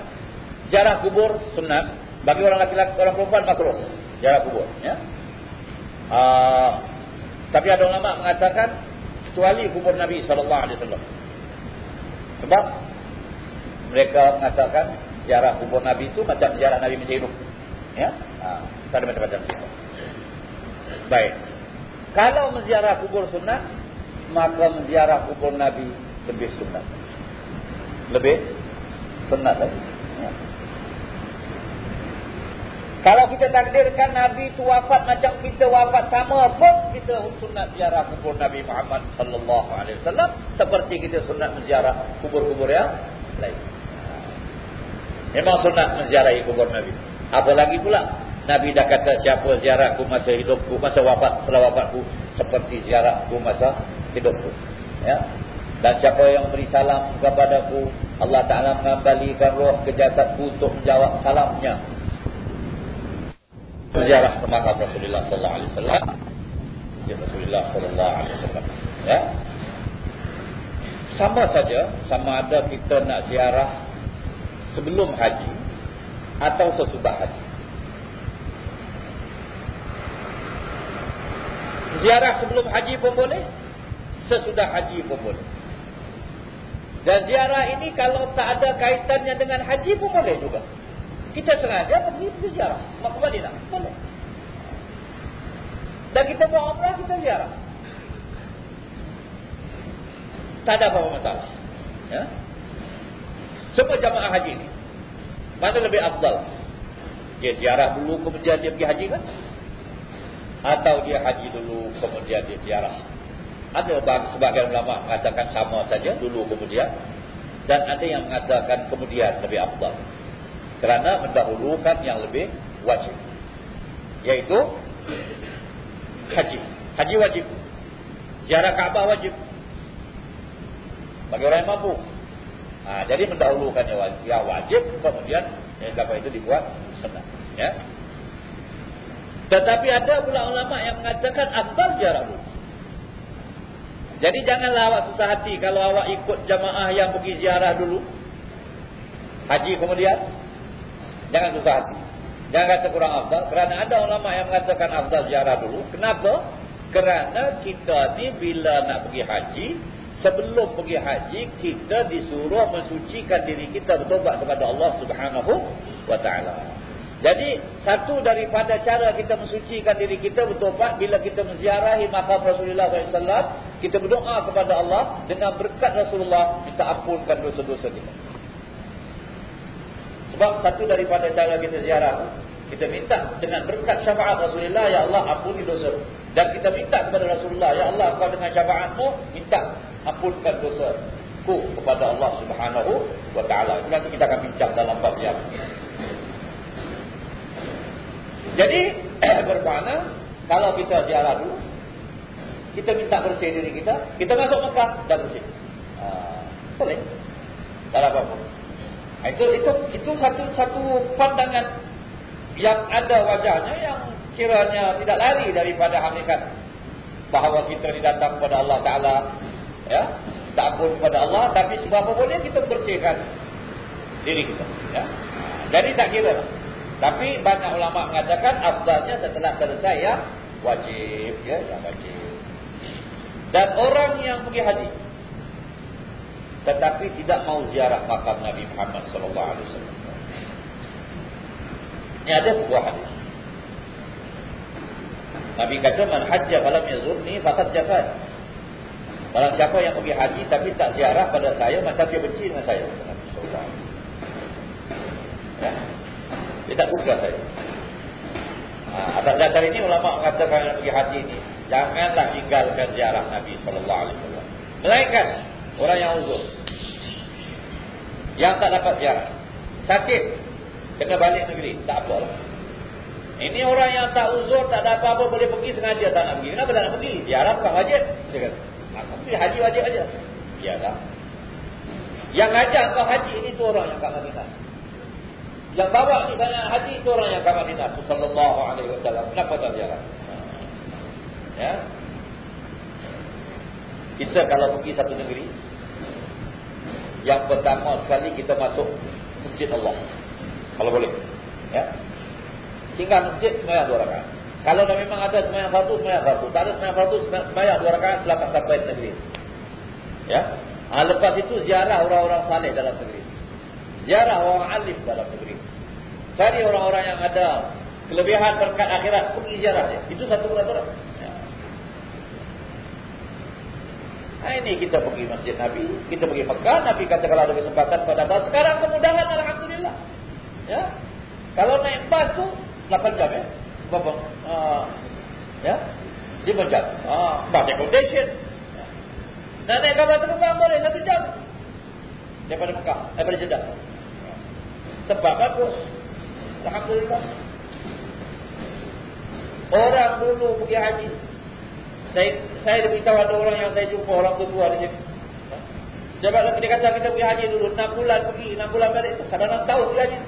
Ziarah kubur sunat bagi orang laki-laki orang perempuan makruh. Ziarah kubur, ya. Ha. Tapi ada ulama mengatakan kecuali kubur Nabi sallallahu alaihi wasallam. Sebab mereka mengatakan ziarah kubur Nabi itu macam ziarah Nabi masih hidup. Ya? Ha, ada macam-macam. Baik. Kalau menziarah kubur sunat, maka menziarah kubur Nabi lebih sunat. Lebih sunat lagi. Ya. Kalau kita takdirkan Nabi itu wafat macam kita wafat sama pun kita sunat ziarah kubur Nabi Muhammad sallallahu alaihi wasallam seperti kita sunat menziarah kubur-kubur yang lain. Memang sunat menziarahi kubur Nabi. Apalagi pula Nabi dah kata siapa ziarahku masa hidupku, masa wafat, setelah wafatku seperti ziarahku masa hidupku. Ya. Dan siapa yang beri salam kepadaku, Allah Taala mengembalikan roh ke jasadku untuk menjawab salamnya. Berziarah ke makam Rasulullah sallallahu alaihi wasallam. Ya Rasulullah sallallahu alaihi wasallam. Ya. Sama saja sama ada kita nak ziarah sebelum haji atau sesudah haji. Ziarah sebelum haji pun boleh, sesudah haji pun boleh. Dan ziarah ini kalau tak ada kaitannya dengan haji pun boleh juga. Kita sengaja pergi berziarah. Mak Madinah. Boleh. Dan kita buat umrah, kita ziarah. Tak ada apa-apa masalah. Ya? Semua jamaah haji ini. Mana lebih afdal? Dia ziarah dulu kemudian dia pergi haji kan? Atau dia haji dulu kemudian dia ziarah? Ada sebagian ulama mengatakan sama saja dulu kemudian. Dan ada yang mengatakan kemudian lebih afdal kerana mendahulukan yang lebih wajib. Yaitu haji. Haji wajib. Ziarah Kaabah wajib. Bagi orang yang mampu. Ha, jadi mendahulukan yang wajib, yang wajib kemudian yang lepas itu dibuat senang ya. Tetapi ada pula ulama yang mengatakan afdal ziarah jadi janganlah awak susah hati kalau awak ikut jamaah yang pergi ziarah dulu haji kemudian Jangan susah hati. Jangan kata kurang afdal. Kerana ada ulama yang mengatakan afdal ziarah dulu. Kenapa? Kerana kita ni bila nak pergi haji. Sebelum pergi haji. Kita disuruh mensucikan diri kita bertobat kepada Allah subhanahu wa ta'ala. Jadi satu daripada cara kita mensucikan diri kita bertobat. Bila kita menziarahi makam Rasulullah SAW. Kita berdoa kepada Allah. Dengan berkat Rasulullah. Kita ampunkan dosa-dosa kita. Sebab satu daripada cara kita ziarah kita minta dengan berkat syafaat Rasulullah ya Allah ampuni dosa. Dan kita minta kepada Rasulullah ya Allah kau dengan syafaatmu minta ampunkan dosa ku kepada Allah Subhanahu wa taala. Nanti kita akan bincang dalam bab yang Jadi bermakna kalau kita ziarah dulu kita minta bersih diri kita, kita masuk Mekah dan bersih. Ah, boleh. Tak apa-apa. Itu itu itu satu satu pandangan yang ada wajahnya yang kiranya tidak lari daripada hakikat bahawa kita didatang kepada Allah Taala ya takut kepada Allah tapi sebab apa boleh kita bersihkan diri kita ya. Jadi tak kira. Tapi banyak ulama mengatakan afdalnya setelah selesai ya wajib ya yang wajib. Dan orang yang pergi haji tetapi tidak mau ziarah makam Nabi Muhammad sallallahu alaihi wasallam. Ini ada sebuah hadis. Nabi kata man hajja falam yazurni faqad jafat. Barang siapa yang pergi haji tapi tak ziarah pada saya macam dia benci dengan saya. Ya. Dia tak suka saya. Ha, atas dasar ini ulama mengatakan pergi haji ini janganlah tinggalkan ziarah Nabi sallallahu alaihi wasallam. Melainkan Orang yang uzur. Yang tak dapat ziarah. Sakit. Kena balik negeri. Tak apa lah. Ini orang yang tak uzur, tak ada apa-apa, boleh pergi sengaja tak nak pergi. Kenapa tak nak pergi? Ziarah bukan wajib. Dia kata, pergi haji wajib aja. Iyalah. Yang ngajak kau haji ini tu orang yang kat Madinah. Yang bawa ni saya haji itu orang yang kat Madinah. Sallallahu alaihi wasallam. Kenapa tak ziarah? Ya. Kita kalau pergi satu negeri, yang pertama sekali kita masuk masjid Allah. Kalau boleh. Ya. Tinggal masjid sembahyang dua rakaat. Kalau dah memang ada sembahyang fardu, sembahyang fardu. Tak ada sembahyang fardu, sembahyang dua rakaat selepas sampai di negeri. Ya. Ha, lepas itu ziarah orang-orang saleh dalam negeri. Ziarah orang alim dalam negeri. Cari orang-orang yang ada kelebihan berkat akhirat, pergi ziarah dia. Itu satu peraturan. Ini kita pergi masjid Nabi, kita pergi Mekah, Nabi kata kalau ada kesempatan pada bas. Sekarang kemudahan alhamdulillah. Ya. Kalau naik bas tu 8 jam ya. Berapa? Uh, ya. 5 jam. Ah, uh, accommodation. Dan naik kapal terbang boleh 1 jam. Daripada Mekah, daripada Jeddah. Tempat bagus. Alhamdulillah. Orang dulu pergi haji saya saya beritahu ada orang yang saya jumpa orang tua di sini. Sebab dia kata kita pergi haji dulu 6 bulan pergi, 6 bulan balik. Kadang-kadang tahu pergi haji.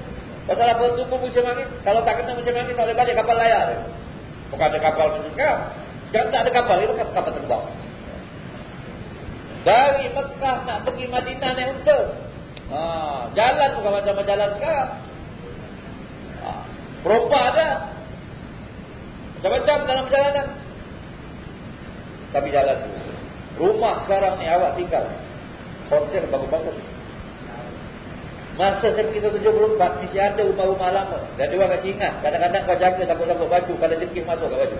Pasal apa tunggu musim angin? Kalau tak kena musim angin, tak boleh balik kapal layar. Bukan ada kapal macam sekarang. Sekarang tak ada kapal, itu kapal terbang. Dari Mekah nak pergi Madinah naik unta. Ha, jalan bukan macam jalan sekarang. Ha, Perompak ada. Macam-macam dalam perjalanan. Tapi jalan tu. Rumah sekarang ni awak tinggal. Hotel bagus-bagus. Masa saya pergi 74, mesti ada rumah-rumah lama. Dan dia kasi ingat. Kadang-kadang kau jaga sabuk-sabuk baju. Kalau jengking masuk kat baju.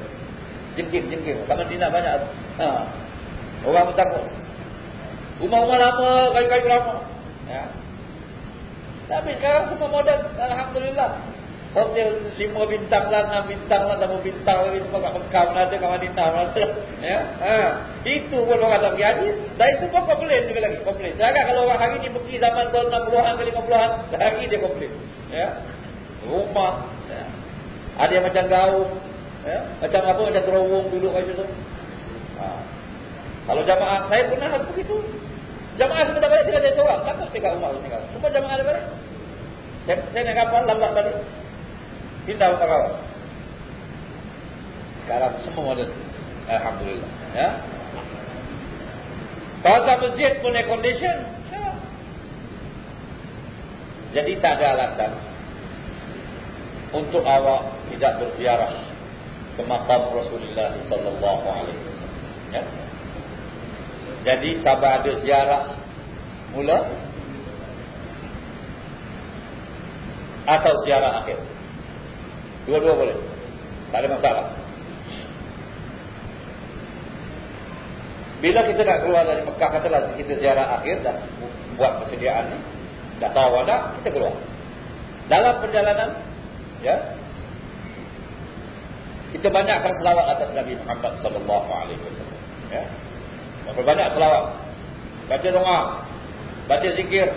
Jengking, jengking. Tak tidak banyak. Ha. Orang pun takut. Rumah-rumah lama, kayu-kayu lama. Ya. Tapi sekarang semua moden. Alhamdulillah. Hotel lima bintang lah, enam bintang lah, enam bintang lagi semua kat Mekah mana ada, kat Madinah mana ada. Ya? Ha. Itu pun orang tak pergi haji. Dan itu pun komplain juga lagi. Komplain. Saya kalau orang hari ni pergi zaman tahun 60-an ke 50-an, hari dia komplain. Ya? Rumah. Ya? Ada yang macam gaung. Ya? Macam apa, macam terowong dulu kat situ. Ha. Kalau jamaah, saya pernah ada begitu. Jamaah sebentar balik tinggal saya seorang. Takut kat rumah tinggal. Semua jamaah ada balik. Saya, saya naik kapal, lambat balik. Pindah rumah kawan. Sekarang semua ada. Alhamdulillah. Ya. Pasal masjid pun air condition. Ya. Jadi tak ada alasan. Untuk awak tidak berziarah ke makam Rasulullah sallallahu alaihi wasallam. Ya. Jadi sabar ada ziarah mula atau ziarah akhir. Dua-dua boleh. Tak ada masalah. Bila kita nak keluar dari Mekah, katalah kita ziarah akhir dah buat persediaan ni. Dah tahu ada, kita keluar. Dalam perjalanan, ya, kita banyakkan selawat atas Nabi Muhammad wasallam. Ya. Memperbanyak selawat. Baca doa. Baca zikir.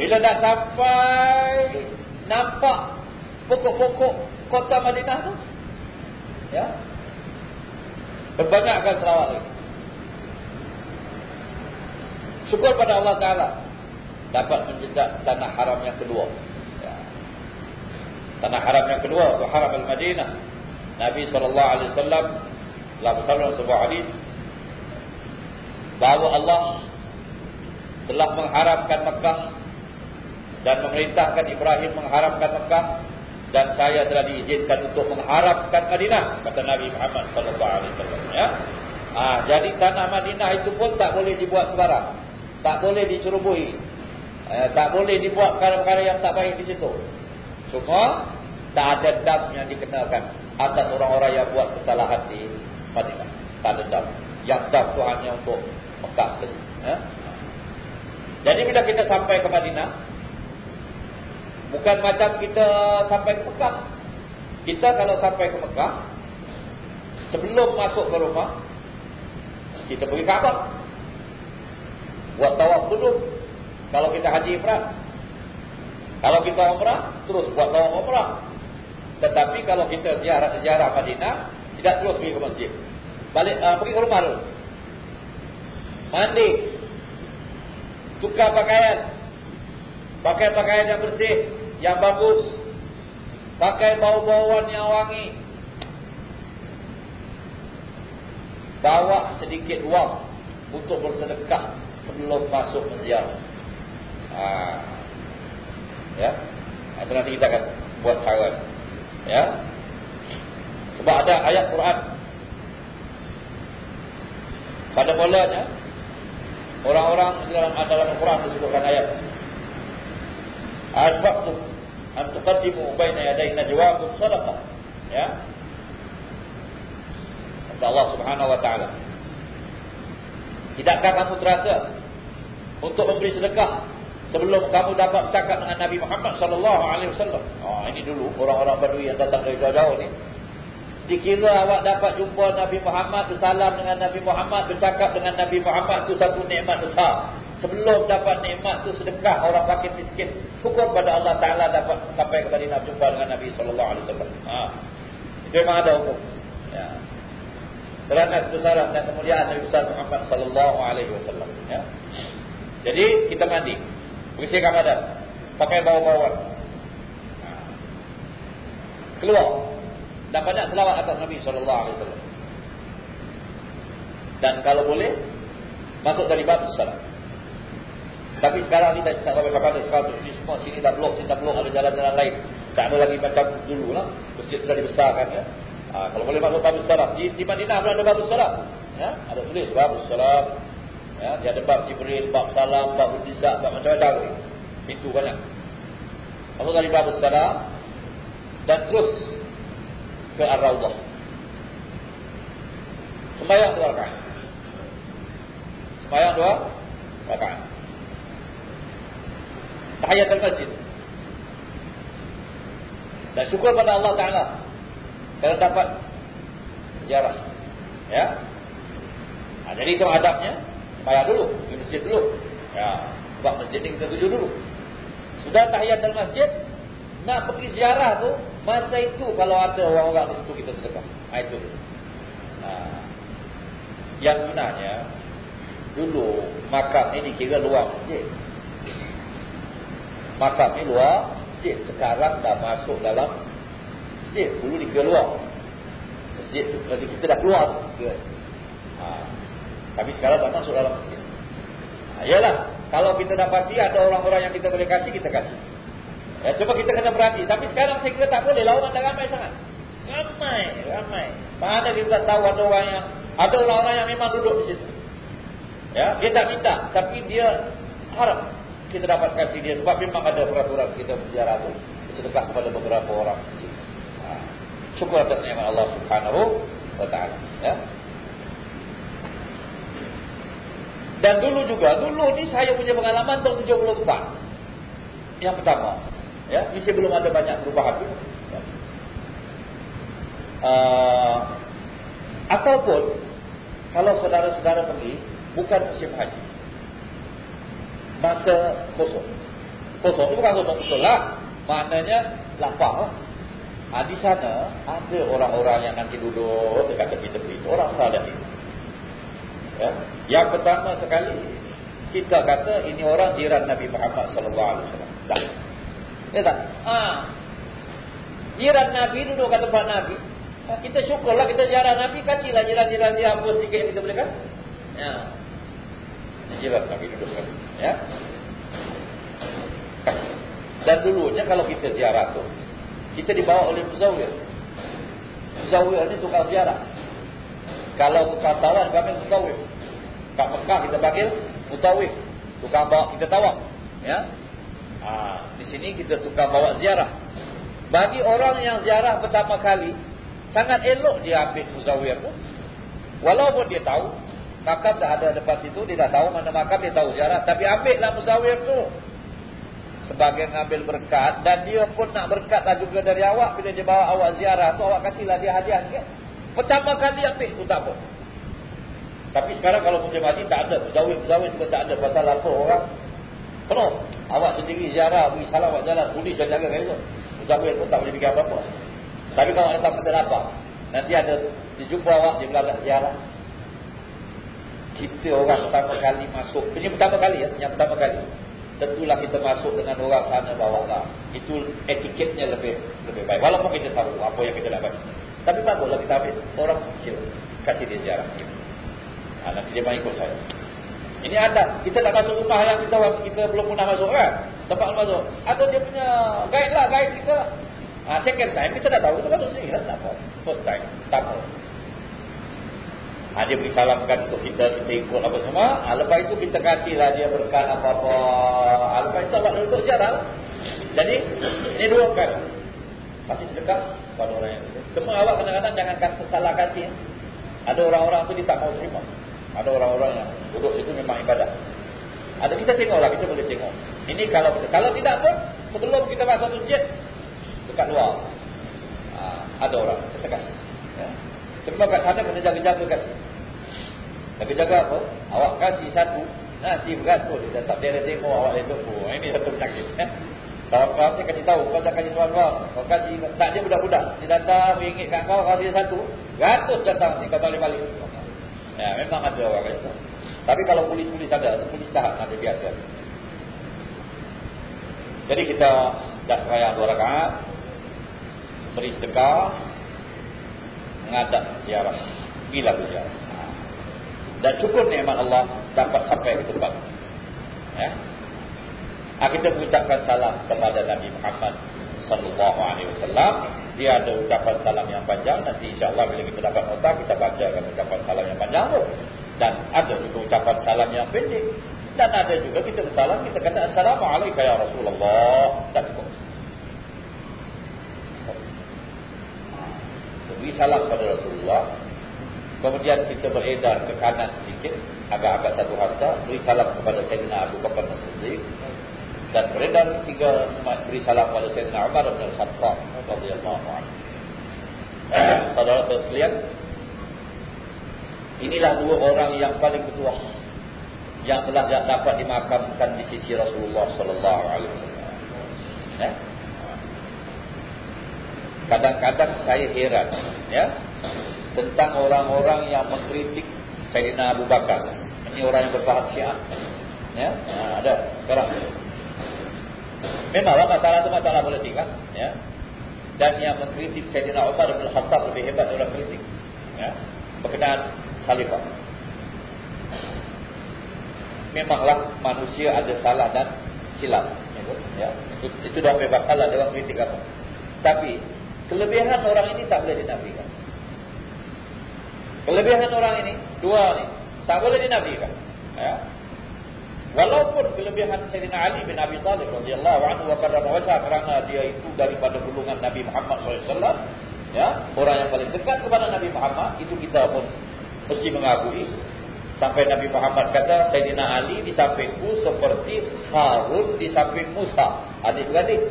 Bila dah sampai nampak pokok-pokok kota Madinah tu. Ya. Berbanyakkan selawat lagi. Syukur pada Allah Ta'ala. Dapat menjejak tanah haram yang kedua. Ya. Tanah haram yang kedua. Itu haram al-Madinah. Nabi SAW telah bersama sebuah hadis. Bahawa Allah telah mengharamkan Mekah dan memerintahkan Ibrahim mengharamkan Mekah dan saya telah diizinkan untuk mengharapkan Madinah kata Nabi Muhammad sallallahu alaihi wasallam ya. Ah jadi tanah Madinah itu pun tak boleh dibuat sembarang. Tak boleh dicerobohi. Eh, tak boleh dibuat perkara-perkara yang tak baik di situ. Semua tak ada dam yang dikenakan atas orang-orang yang buat kesalahan di Madinah. Tak ada dam. Yang dam itu hanya untuk Mekah. Ya. Jadi bila kita sampai ke Madinah, Bukan macam kita sampai ke Mekah. Kita kalau sampai ke Mekah, sebelum masuk ke rumah, kita pergi Kaabah. Buat tawaf dulu. Kalau kita haji ifrat. Kalau kita umrah, terus buat tawaf umrah. Tetapi kalau kita ziarah-ziarah Madinah, tidak terus pergi ke masjid. Balik uh, pergi ke rumah dulu. Mandi. Tukar pakaian. Pakai pakaian yang bersih yang bagus. Pakai bau-bauan yang wangi. Bawa sedikit wang untuk bersedekah sebelum masuk masjid. Ha. Ya. Itu nanti kita akan buat cara. Ya. Sebab ada ayat Quran. Pada mulanya orang-orang dalam dalam Quran disebutkan ayat Al-Faqtu an tuqaddimu baina yaday najwaakum sadaqah. Ya. Kata Allah Subhanahu wa taala. Tidakkah kamu terasa untuk memberi sedekah sebelum kamu dapat bercakap dengan Nabi Muhammad sallallahu alaihi wasallam? Oh, ini dulu orang-orang Badui yang datang dari jauh-jauh ni. Dikira awak dapat jumpa Nabi Muhammad, bersalam dengan Nabi Muhammad, bercakap dengan Nabi Muhammad itu satu nikmat besar sebelum dapat nikmat tu sedekah orang fakir miskin syukur pada Allah Taala dapat sampai kepada Nabi jumpa dengan Nabi sallallahu alaihi wasallam. Ha. Itu memang ada hukum. Ya. Kerana kebesaran dan kemuliaan Nabi besar Muhammad sallallahu alaihi wasallam. Ya. Jadi kita mandi. Bersihkan badan pakai bawa-bawa. Ha. Keluar. Dan banyak selawat atas Nabi sallallahu alaihi wasallam. Dan kalau boleh masuk dari bab salat. Tapi sekarang ni tak sampai kapan sekarang ni semua sini dah blok, sini dah blok ada jalan-jalan lain. Tak ada lagi macam dulu lah. Masjid sudah dibesarkan ya. Ha, kalau boleh masuk bab salat. Di, di Madinah pun ada bab salat. Ya, ada tulis bab salat. Ya, dia ada bab Jibril, bab salam, bab Udizak, bab macam-macam. Pintu banyak. Masuk dari bab salat dan terus ke Ar-Rawdah. Sembahyang dua rakaat. Sembahyang dua rakaat. Tahiyat al-Masjid. Dan syukur pada Allah Ta'ala. Kerana dapat ziarah. Ya. Ha, jadi itu adabnya. Sembahyang dulu. Di masjid dulu. Ya. Sebab masjid ni kita tuju dulu. Sudah tahiyat al-Masjid. Nak pergi ziarah tu. Masa itu kalau ada orang-orang di situ kita sedekah. Ha, itu. Ha. Yang sebenarnya. Dulu makam ini kira luar masjid. Makam ni luar masjid. Sekarang dah masuk dalam masjid. Dulu di keluar. Masjid tu. Jadi kita dah keluar. Ha. Tapi sekarang dah masuk dalam masjid. Ha, yalah. Kalau kita dapati ada orang-orang yang kita boleh kasih, kita kasih. Ya, cuba kita kena berhati. Tapi sekarang saya kira tak boleh. Lawan dah ramai sangat. Ramai. Ramai. Mana kita tahu ada orang yang ada orang-orang yang memang duduk di situ. Ya, dia tak minta. Tapi dia harap kita dapat kasih dia sebab memang ada peraturan kita berziarah itu sedekah kepada beberapa orang. Ha. Syukur atas nikmat Allah Subhanahu wa taala, ya. Dan dulu juga, dulu ni saya punya pengalaman tahun 74. Yang pertama, ya, mesti belum ada banyak perubahan tu. Ya. Uh, ataupun kalau saudara-saudara pergi bukan musim haji masa kosong. Kosong itu bukan kosong betul lah. Maknanya lapar lah. Ha, di sana ada orang-orang yang nanti duduk dekat tepi-tepi. Orang salih itu. Ya. Yang pertama sekali kita kata ini orang jiran Nabi Muhammad wasallam. Tak. Ya tak? Ha. Jiran Nabi duduk kat tempat Nabi. Ha, kita syukurlah kita jiran Nabi kasihlah jiran-jiran dia apa sedikit kita boleh kasih. Ya. Jiran Nabi duduk kat situ ya. Dan dulunya kalau kita ziarah tu, kita dibawa oleh muzawir. Muzawir ni tukang ziarah. Kalau tukang tawaf, kami muzawir. Kat Mekah kita panggil mutawif. Tukang bawa kita tawaf. Ya. Ha, di sini kita tukang bawa ziarah. Bagi orang yang ziarah pertama kali, sangat elok dia ambil muzawir tu. Walaupun dia tahu makam dah ada depan situ, dia dah tahu mana makam, dia tahu jarak. Tapi ambillah muzawir tu. Sebagai mengambil berkat. Dan dia pun nak berkat lah juga dari awak. Bila dia bawa awak ziarah tu, awak kasihlah dia hadiah sikit. Pertama kali ambil tu tak apa. Tapi sekarang kalau musim haji tak ada. Muzawir-muzawir juga tak ada. Pasal apa orang. Penuh. Awak sendiri ziarah, beri salam awak jalan. Polis yang jaga kat itu. Muzawir pun tak boleh fikir apa-apa. Tapi kalau orang tak pasal. Nanti ada dijumpa awak, dia belakang ziarah kita orang pertama kali masuk. Ini pertama kali ya yang pertama kali. Tentulah kita masuk dengan orang sana bawah lah. Itu etiketnya lebih lebih baik. Walaupun kita tahu apa yang kita dapat tapi baguslah kita ambil. Orang kecil kasih dia ziarah ha, nanti dia main ikut saya. Ini ada kita tak masuk rumah yang kita kita belum pernah masuk kan? Tempat masuk. Atau dia punya guide lah guide kita. Ha, second time kita dah tahu kita masuk sini lah tak apa. First time tak apa Ha, dia beri salamkan untuk kita, kita ikut apa semua. Ha, lepas itu kita kasihlah dia berkat apa-apa. Ha, lepas itu awak duduk sejarah. Jadi, ini dua kan. Kasih sedekah pada orang yang itu. Semua awak kadang-kadang jangan kasih, salah kasih. Ada orang-orang tu dia tak mau terima. Ada orang-orang yang duduk situ memang ibadah. Ada kita tengoklah, kita boleh tengok. Ini kalau kalau tidak pun, sebelum kita masuk masjid, dekat luar. Ha, ada orang, kasih. Ya. Sebab kat sana kena jaga-jaga kasih. Jaga-jaga apa? Awak kasih satu, nanti beratur. Dia tak dia tengok awak itu. Oh, ini satu penyakit. Kalau kau ni kasih tahu, kau tak kasih tuan kau. Kau kasih, tak dia budak-budak. Dia datang, ringgit kat kau, kasih satu. Ratus datang, ni kau balik-balik. Ya, memang ada orang kata. Tapi kalau polis-polis ada, polis tahan, ada biasa. Jadi kita dah sembahyang dua rakaat, beri sedekah, mengadap ziarah, bila ziarah. Dan syukur nikmat Allah dapat sampai ke tempat. Ya. Ah, kita mengucapkan salam kepada Nabi Muhammad sallallahu alaihi wasallam. Dia ada ucapan salam yang panjang nanti insya-Allah bila kita dapat nota kita bacakan ucapan salam yang panjang tu. Dan ada juga ucapan salam yang pendek. Dan ada juga kita bersalam kita kata assalamualaikum ya Rasulullah dan itu. Beri salam kepada Rasulullah Kemudian kita beredar ke kanan sedikit Agak-agak satu harta Beri salam kepada Sayyidina Abu Bakar Nasir Dan beredar ketiga Beri salam kepada Sayyidina Umar bin Al-Khattab Saudara-saudara sekalian Inilah dua orang yang paling ketua Yang telah dapat dimakamkan di sisi Rasulullah Sallallahu Alaihi Wasallam. Eh? Kadang-kadang saya heran ya tentang orang-orang yang mengkritik Sayyidina Abu Bakar. Ini orang yang berpaham syiah. Ya, nah, ada sekarang. Memanglah masalah itu masalah politik kan? Ya. Dan yang mengkritik Sayyidina Umar bin Khattab lebih hebat orang kritik. Ya. Berkenaan khalifah. Memanglah manusia ada salah dan silap. Itu, ya. itu, itu dah bebas salah dia kritik apa. Tapi kelebihan orang ini tak boleh dinafikan. Kelebihan orang ini dua ni. Tak boleh dinafikan. Ya. Walaupun kelebihan Sayyidina Ali bin Abi Thalib radhiyallahu anhu wa karrama wajha kerana dia itu daripada golongan Nabi Muhammad SAW ya, orang yang paling dekat kepada Nabi Muhammad itu kita pun mesti mengakui. Sampai Nabi Muhammad kata Sayyidina Ali di sampingku seperti Harun di samping Musa. Adik-beradik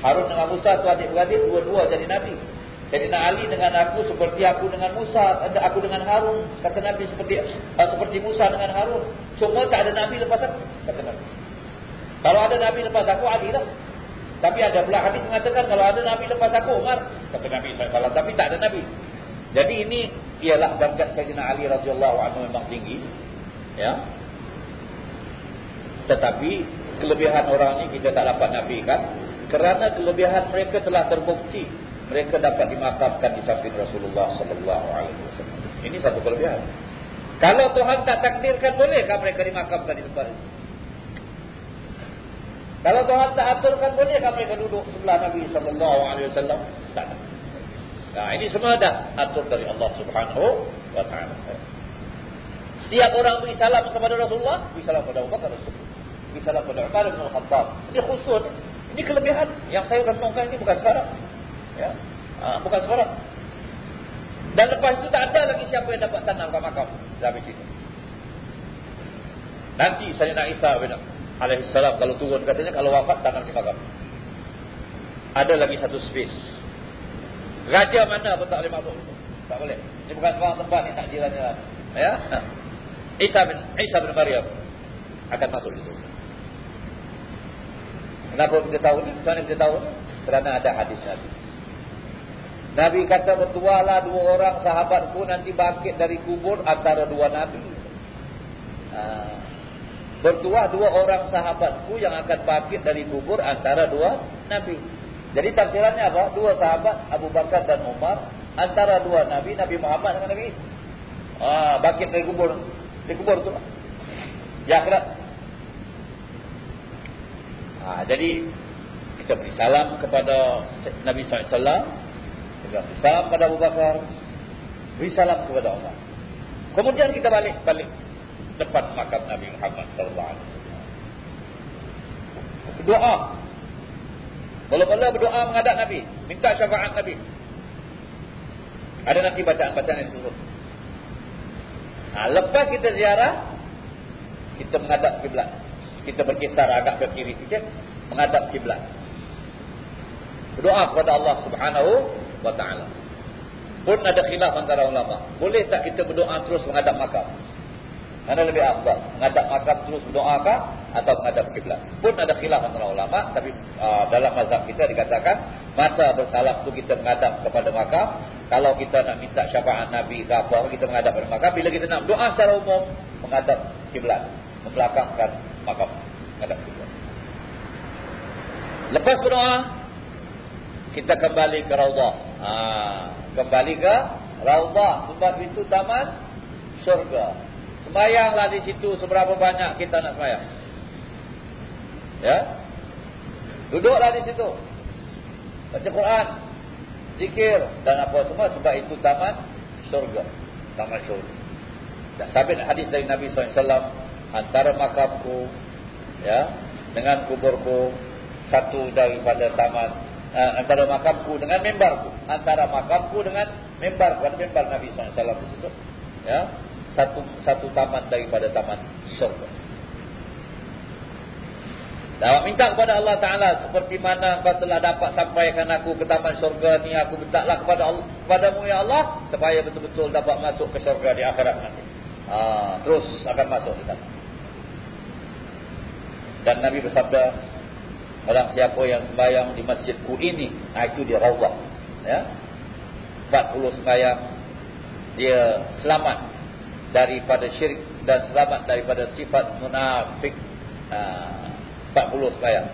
Harun dengan Musa tu adik-beradik dua-dua jadi Nabi Sayyidina Ali dengan aku seperti aku dengan Musa, aku dengan Harun. Kata Nabi seperti uh, seperti Musa dengan Harun. Cuma tak ada Nabi lepas aku. Kata Nabi. Kalau ada Nabi lepas aku, Ali lah. Tapi ada pula hadis mengatakan kalau ada Nabi lepas aku, Umar. Kata Nabi SAW. Tapi tak ada Nabi. Jadi ini ialah darjat Sayyidina Ali radhiyallahu anhu memang tinggi. Ya. Tetapi kelebihan orang ini kita tak dapat nafikan. Kerana kelebihan mereka telah terbukti mereka dapat dimakamkan di samping Rasulullah sallallahu alaihi wasallam. Ini satu kelebihan. Kalau Tuhan tak takdirkan bolehkah mereka dimakamkan di tempat itu? Kalau Tuhan tak aturkan bolehkah mereka duduk sebelah Nabi sallallahu alaihi wasallam? Tak. Nah, ini semua dah atur dari Allah Subhanahu wa taala. Setiap orang beri salam kepada Rasulullah, beri salam kepada Abu Bakar Rasulullah. Beri salam kepada Umar bin Khattab. Ini khusus. Ini kelebihan yang saya renungkan ini bukan sekarang. Ya. Ha, bukan sebarang. Dan lepas itu tak ada lagi siapa yang dapat tanam ke makam. Habis itu. Nanti saya nak Isa bin alaihissalam kalau turun katanya kalau wafat tanam di makam. Ada lagi satu space. Raja mana pun tak boleh masuk. Tak boleh. Ini bukan sebarang tempat ni tak jirannya. Ya. Isa bin Isa bin Maryam akan masuk itu. Kenapa kita tahu ni? Kenapa kita tahu ni? Kerana ada hadis Nabi. Nabi kata bertualah dua orang sahabatku nanti bangkit dari kubur antara dua Nabi. Ha. Bertuah dua orang sahabatku yang akan bangkit dari kubur antara dua Nabi. Jadi tafsirannya apa? Dua sahabat Abu Bakar dan Umar antara dua Nabi, Nabi Muhammad dengan Nabi. Ah, bangkit dari kubur. Di kubur tu. Ya akhirat. Ah, jadi kita beri salam kepada Nabi sallallahu Beri salam kepada Abu Bakar. Beri salam kepada Umar. Kemudian kita balik balik depan makam Nabi Muhammad sallallahu alaihi wasallam. Berdoa. Mula-mula berdoa menghadap Nabi, minta syafaat Nabi. Ada nanti bacaan-bacaan yang suruh. Nah, lepas kita ziarah, kita menghadap kiblat. Kita berkisar agak ke kiri sikit, menghadap kiblat. Berdoa kepada Allah Subhanahu wa ta'ala. Pun ada khilaf antara ulama. Boleh tak kita berdoa terus menghadap makam? Mana lebih afdal? Menghadap makam terus berdoa kah? Atau menghadap kiblat? Pun ada khilaf antara ulama. Tapi uh, dalam mazhab kita dikatakan, masa bersalam itu kita menghadap kepada makam. Kalau kita nak minta syafaat Nabi ke apa, kita menghadap kepada makam. Bila kita nak berdoa secara umum, menghadap kiblat. Membelakangkan makam. Menghadap kiblat. Lepas berdoa, kita kembali ke Raudah. Ha, kembali ke Raudah. Sebab itu taman syurga. Sembayanglah di situ seberapa banyak kita nak sembayang. Ya. Duduklah di situ. Baca Quran. Zikir. Dan apa semua. Sebab itu taman syurga. Taman syurga. Dan sabit hadis dari Nabi SAW. Antara makamku. Ya. Dengan kuburku. Satu daripada taman. Uh, antara makamku dengan membarku. Antara makamku dengan membarku. Ada membar Nabi SAW di situ. Ya. Satu satu taman daripada taman syurga. Dan minta kepada Allah Ta'ala seperti mana kau telah dapat sampaikan aku ke taman syurga ni. Aku mintalah kepada Allah, kepadamu ya Allah. Supaya betul-betul dapat masuk ke syurga di akhirat nanti. Ha, terus akan masuk di. Dan Nabi bersabda. Orang siapa yang sembahyang di masjidku ini. Nah itu dia rawah. Ya. 40 sembahyang. Dia selamat daripada syirik. Dan selamat daripada sifat munafik. Haa. 40 sembahyang.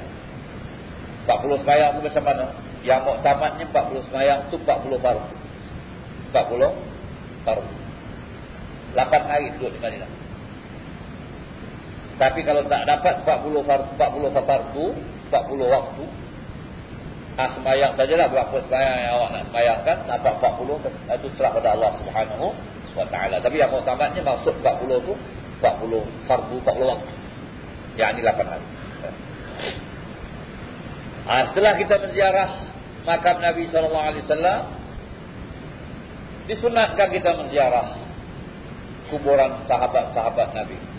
40 sembahyang tu macam mana? Yang muktamadnya 40 sembahyang tu 40 fardu. 40 fardu. 8 hari duduk di Madinah. Tapi kalau tak dapat 40 fardu, 40 fardu, 40 waktu, ah sembahyang sajalah berapa sembahyang yang awak nak sembahyangkan, dapat 40 itu serah pada Allah Subhanahu wa taala. Tapi yang muktamadnya maksud 40 tu 40 fardu, 40 waktu. Yang ini 8 hari. Ha, setelah kita menziarah makam Nabi sallallahu alaihi wasallam disunatkan kita menziarah kuburan sahabat-sahabat Nabi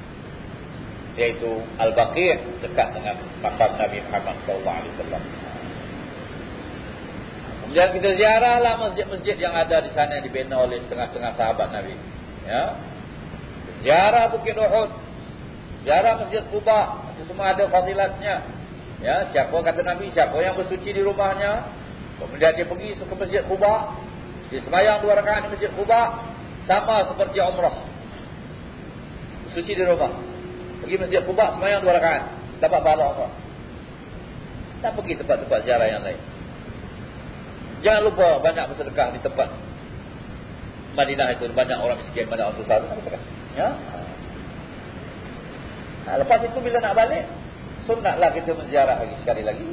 yaitu Al-Baqi' dekat dengan makam Nabi Muhammad sallallahu alaihi wasallam. Kemudian kita ziarahlah masjid-masjid yang ada di sana yang dibina oleh setengah-setengah sahabat Nabi. Ya. Ziarah Bukit Uhud. Ziarah Masjid Quba. Itu semua ada fadilatnya. Ya, siapa kata Nabi, siapa yang bersuci di rumahnya, kemudian dia pergi ke Masjid Quba, dia sembahyang dua rakaat di Masjid Quba, sama seperti umrah. Bersuci di rumah. Pergi Masjid Quba sembahyang dua rakaat, dapat pahala apa? Tak pergi tempat-tempat ziarah yang lain. Jangan lupa banyak bersedekah di tempat Madinah itu banyak orang miskin, banyak orang susah. Ya. Nah, lepas itu bila nak balik, sunatlah kita menziarah lagi sekali lagi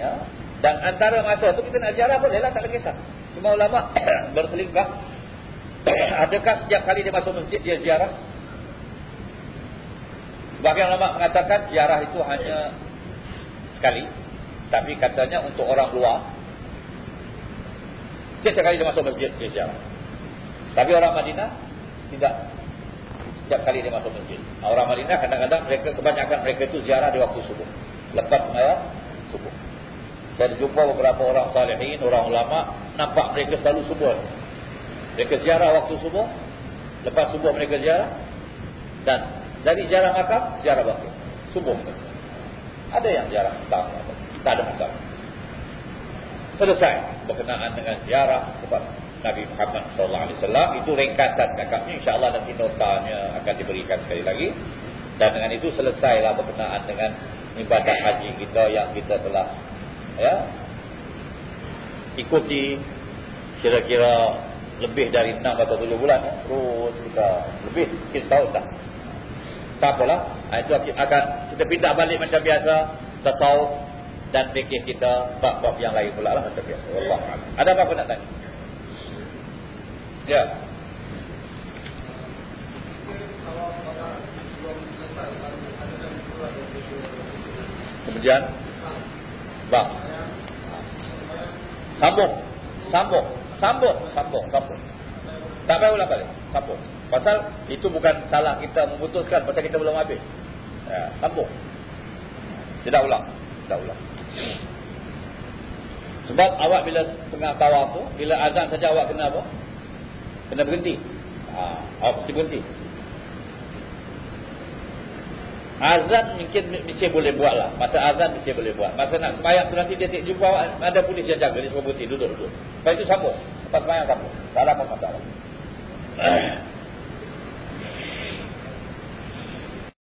ya dan antara masa tu kita nak ziarah bolehlah tak ada kisah cuma ulama berselingkah adakah setiap kali dia masuk masjid dia ziarah sebagian ulama mengatakan ziarah itu hanya sekali tapi katanya untuk orang luar setiap kali dia masuk masjid dia ziarah tapi orang Madinah tidak setiap kali dia masuk masjid. Orang Madinah kadang-kadang mereka kebanyakan mereka itu ziarah di waktu subuh. Lepas sembahyang subuh. Saya jumpa beberapa orang salihin, orang ulama, nampak mereka selalu subuh. Mereka ziarah waktu subuh, lepas subuh mereka ziarah dan dari ziarah makam ziarah baki. Subuh. Ada yang ziarah tak tak ada masalah. Selesai berkenaan dengan ziarah kepada Nabi Muhammad sallallahu alaihi wasallam itu ringkasan kakaknya insyaallah nanti notanya akan diberikan sekali lagi dan dengan itu selesailah berkenaan dengan ibadah haji kita yang kita telah ya ikuti kira-kira lebih dari 6 atau 7 bulan ya. terus kita lebih kita tahu tak tak apalah ha, itu akan kita pindah balik macam biasa tasawuf dan fikih kita bab-bab yang lain pula lah macam biasa. Allah ada apa-apa nak tanya? Ya. Kemudian? Bang Sambung. Sambung. Sambung. Sambung. Sambung. Tak payah ulang balik. Sambung Pasal itu bukan salah kita memutuskan Pasal kita belum habis ya, Sambung Tidak ulang Tidak ulang Sebab awak bila tengah tawaf tu Bila azan saja awak kena apa Kena berhenti. Ha, awak mesti berhenti. Azan mungkin mesti boleh buat lah. Masa azan mesti boleh buat. Masa nak sembahyang tu nanti dia tak jumpa awak. Ada polis yang jaga. Dia semua berhenti. Duduk-duduk. Lepas itu sambung. Lepas sembahyang sambung. Tak ada apa masalah.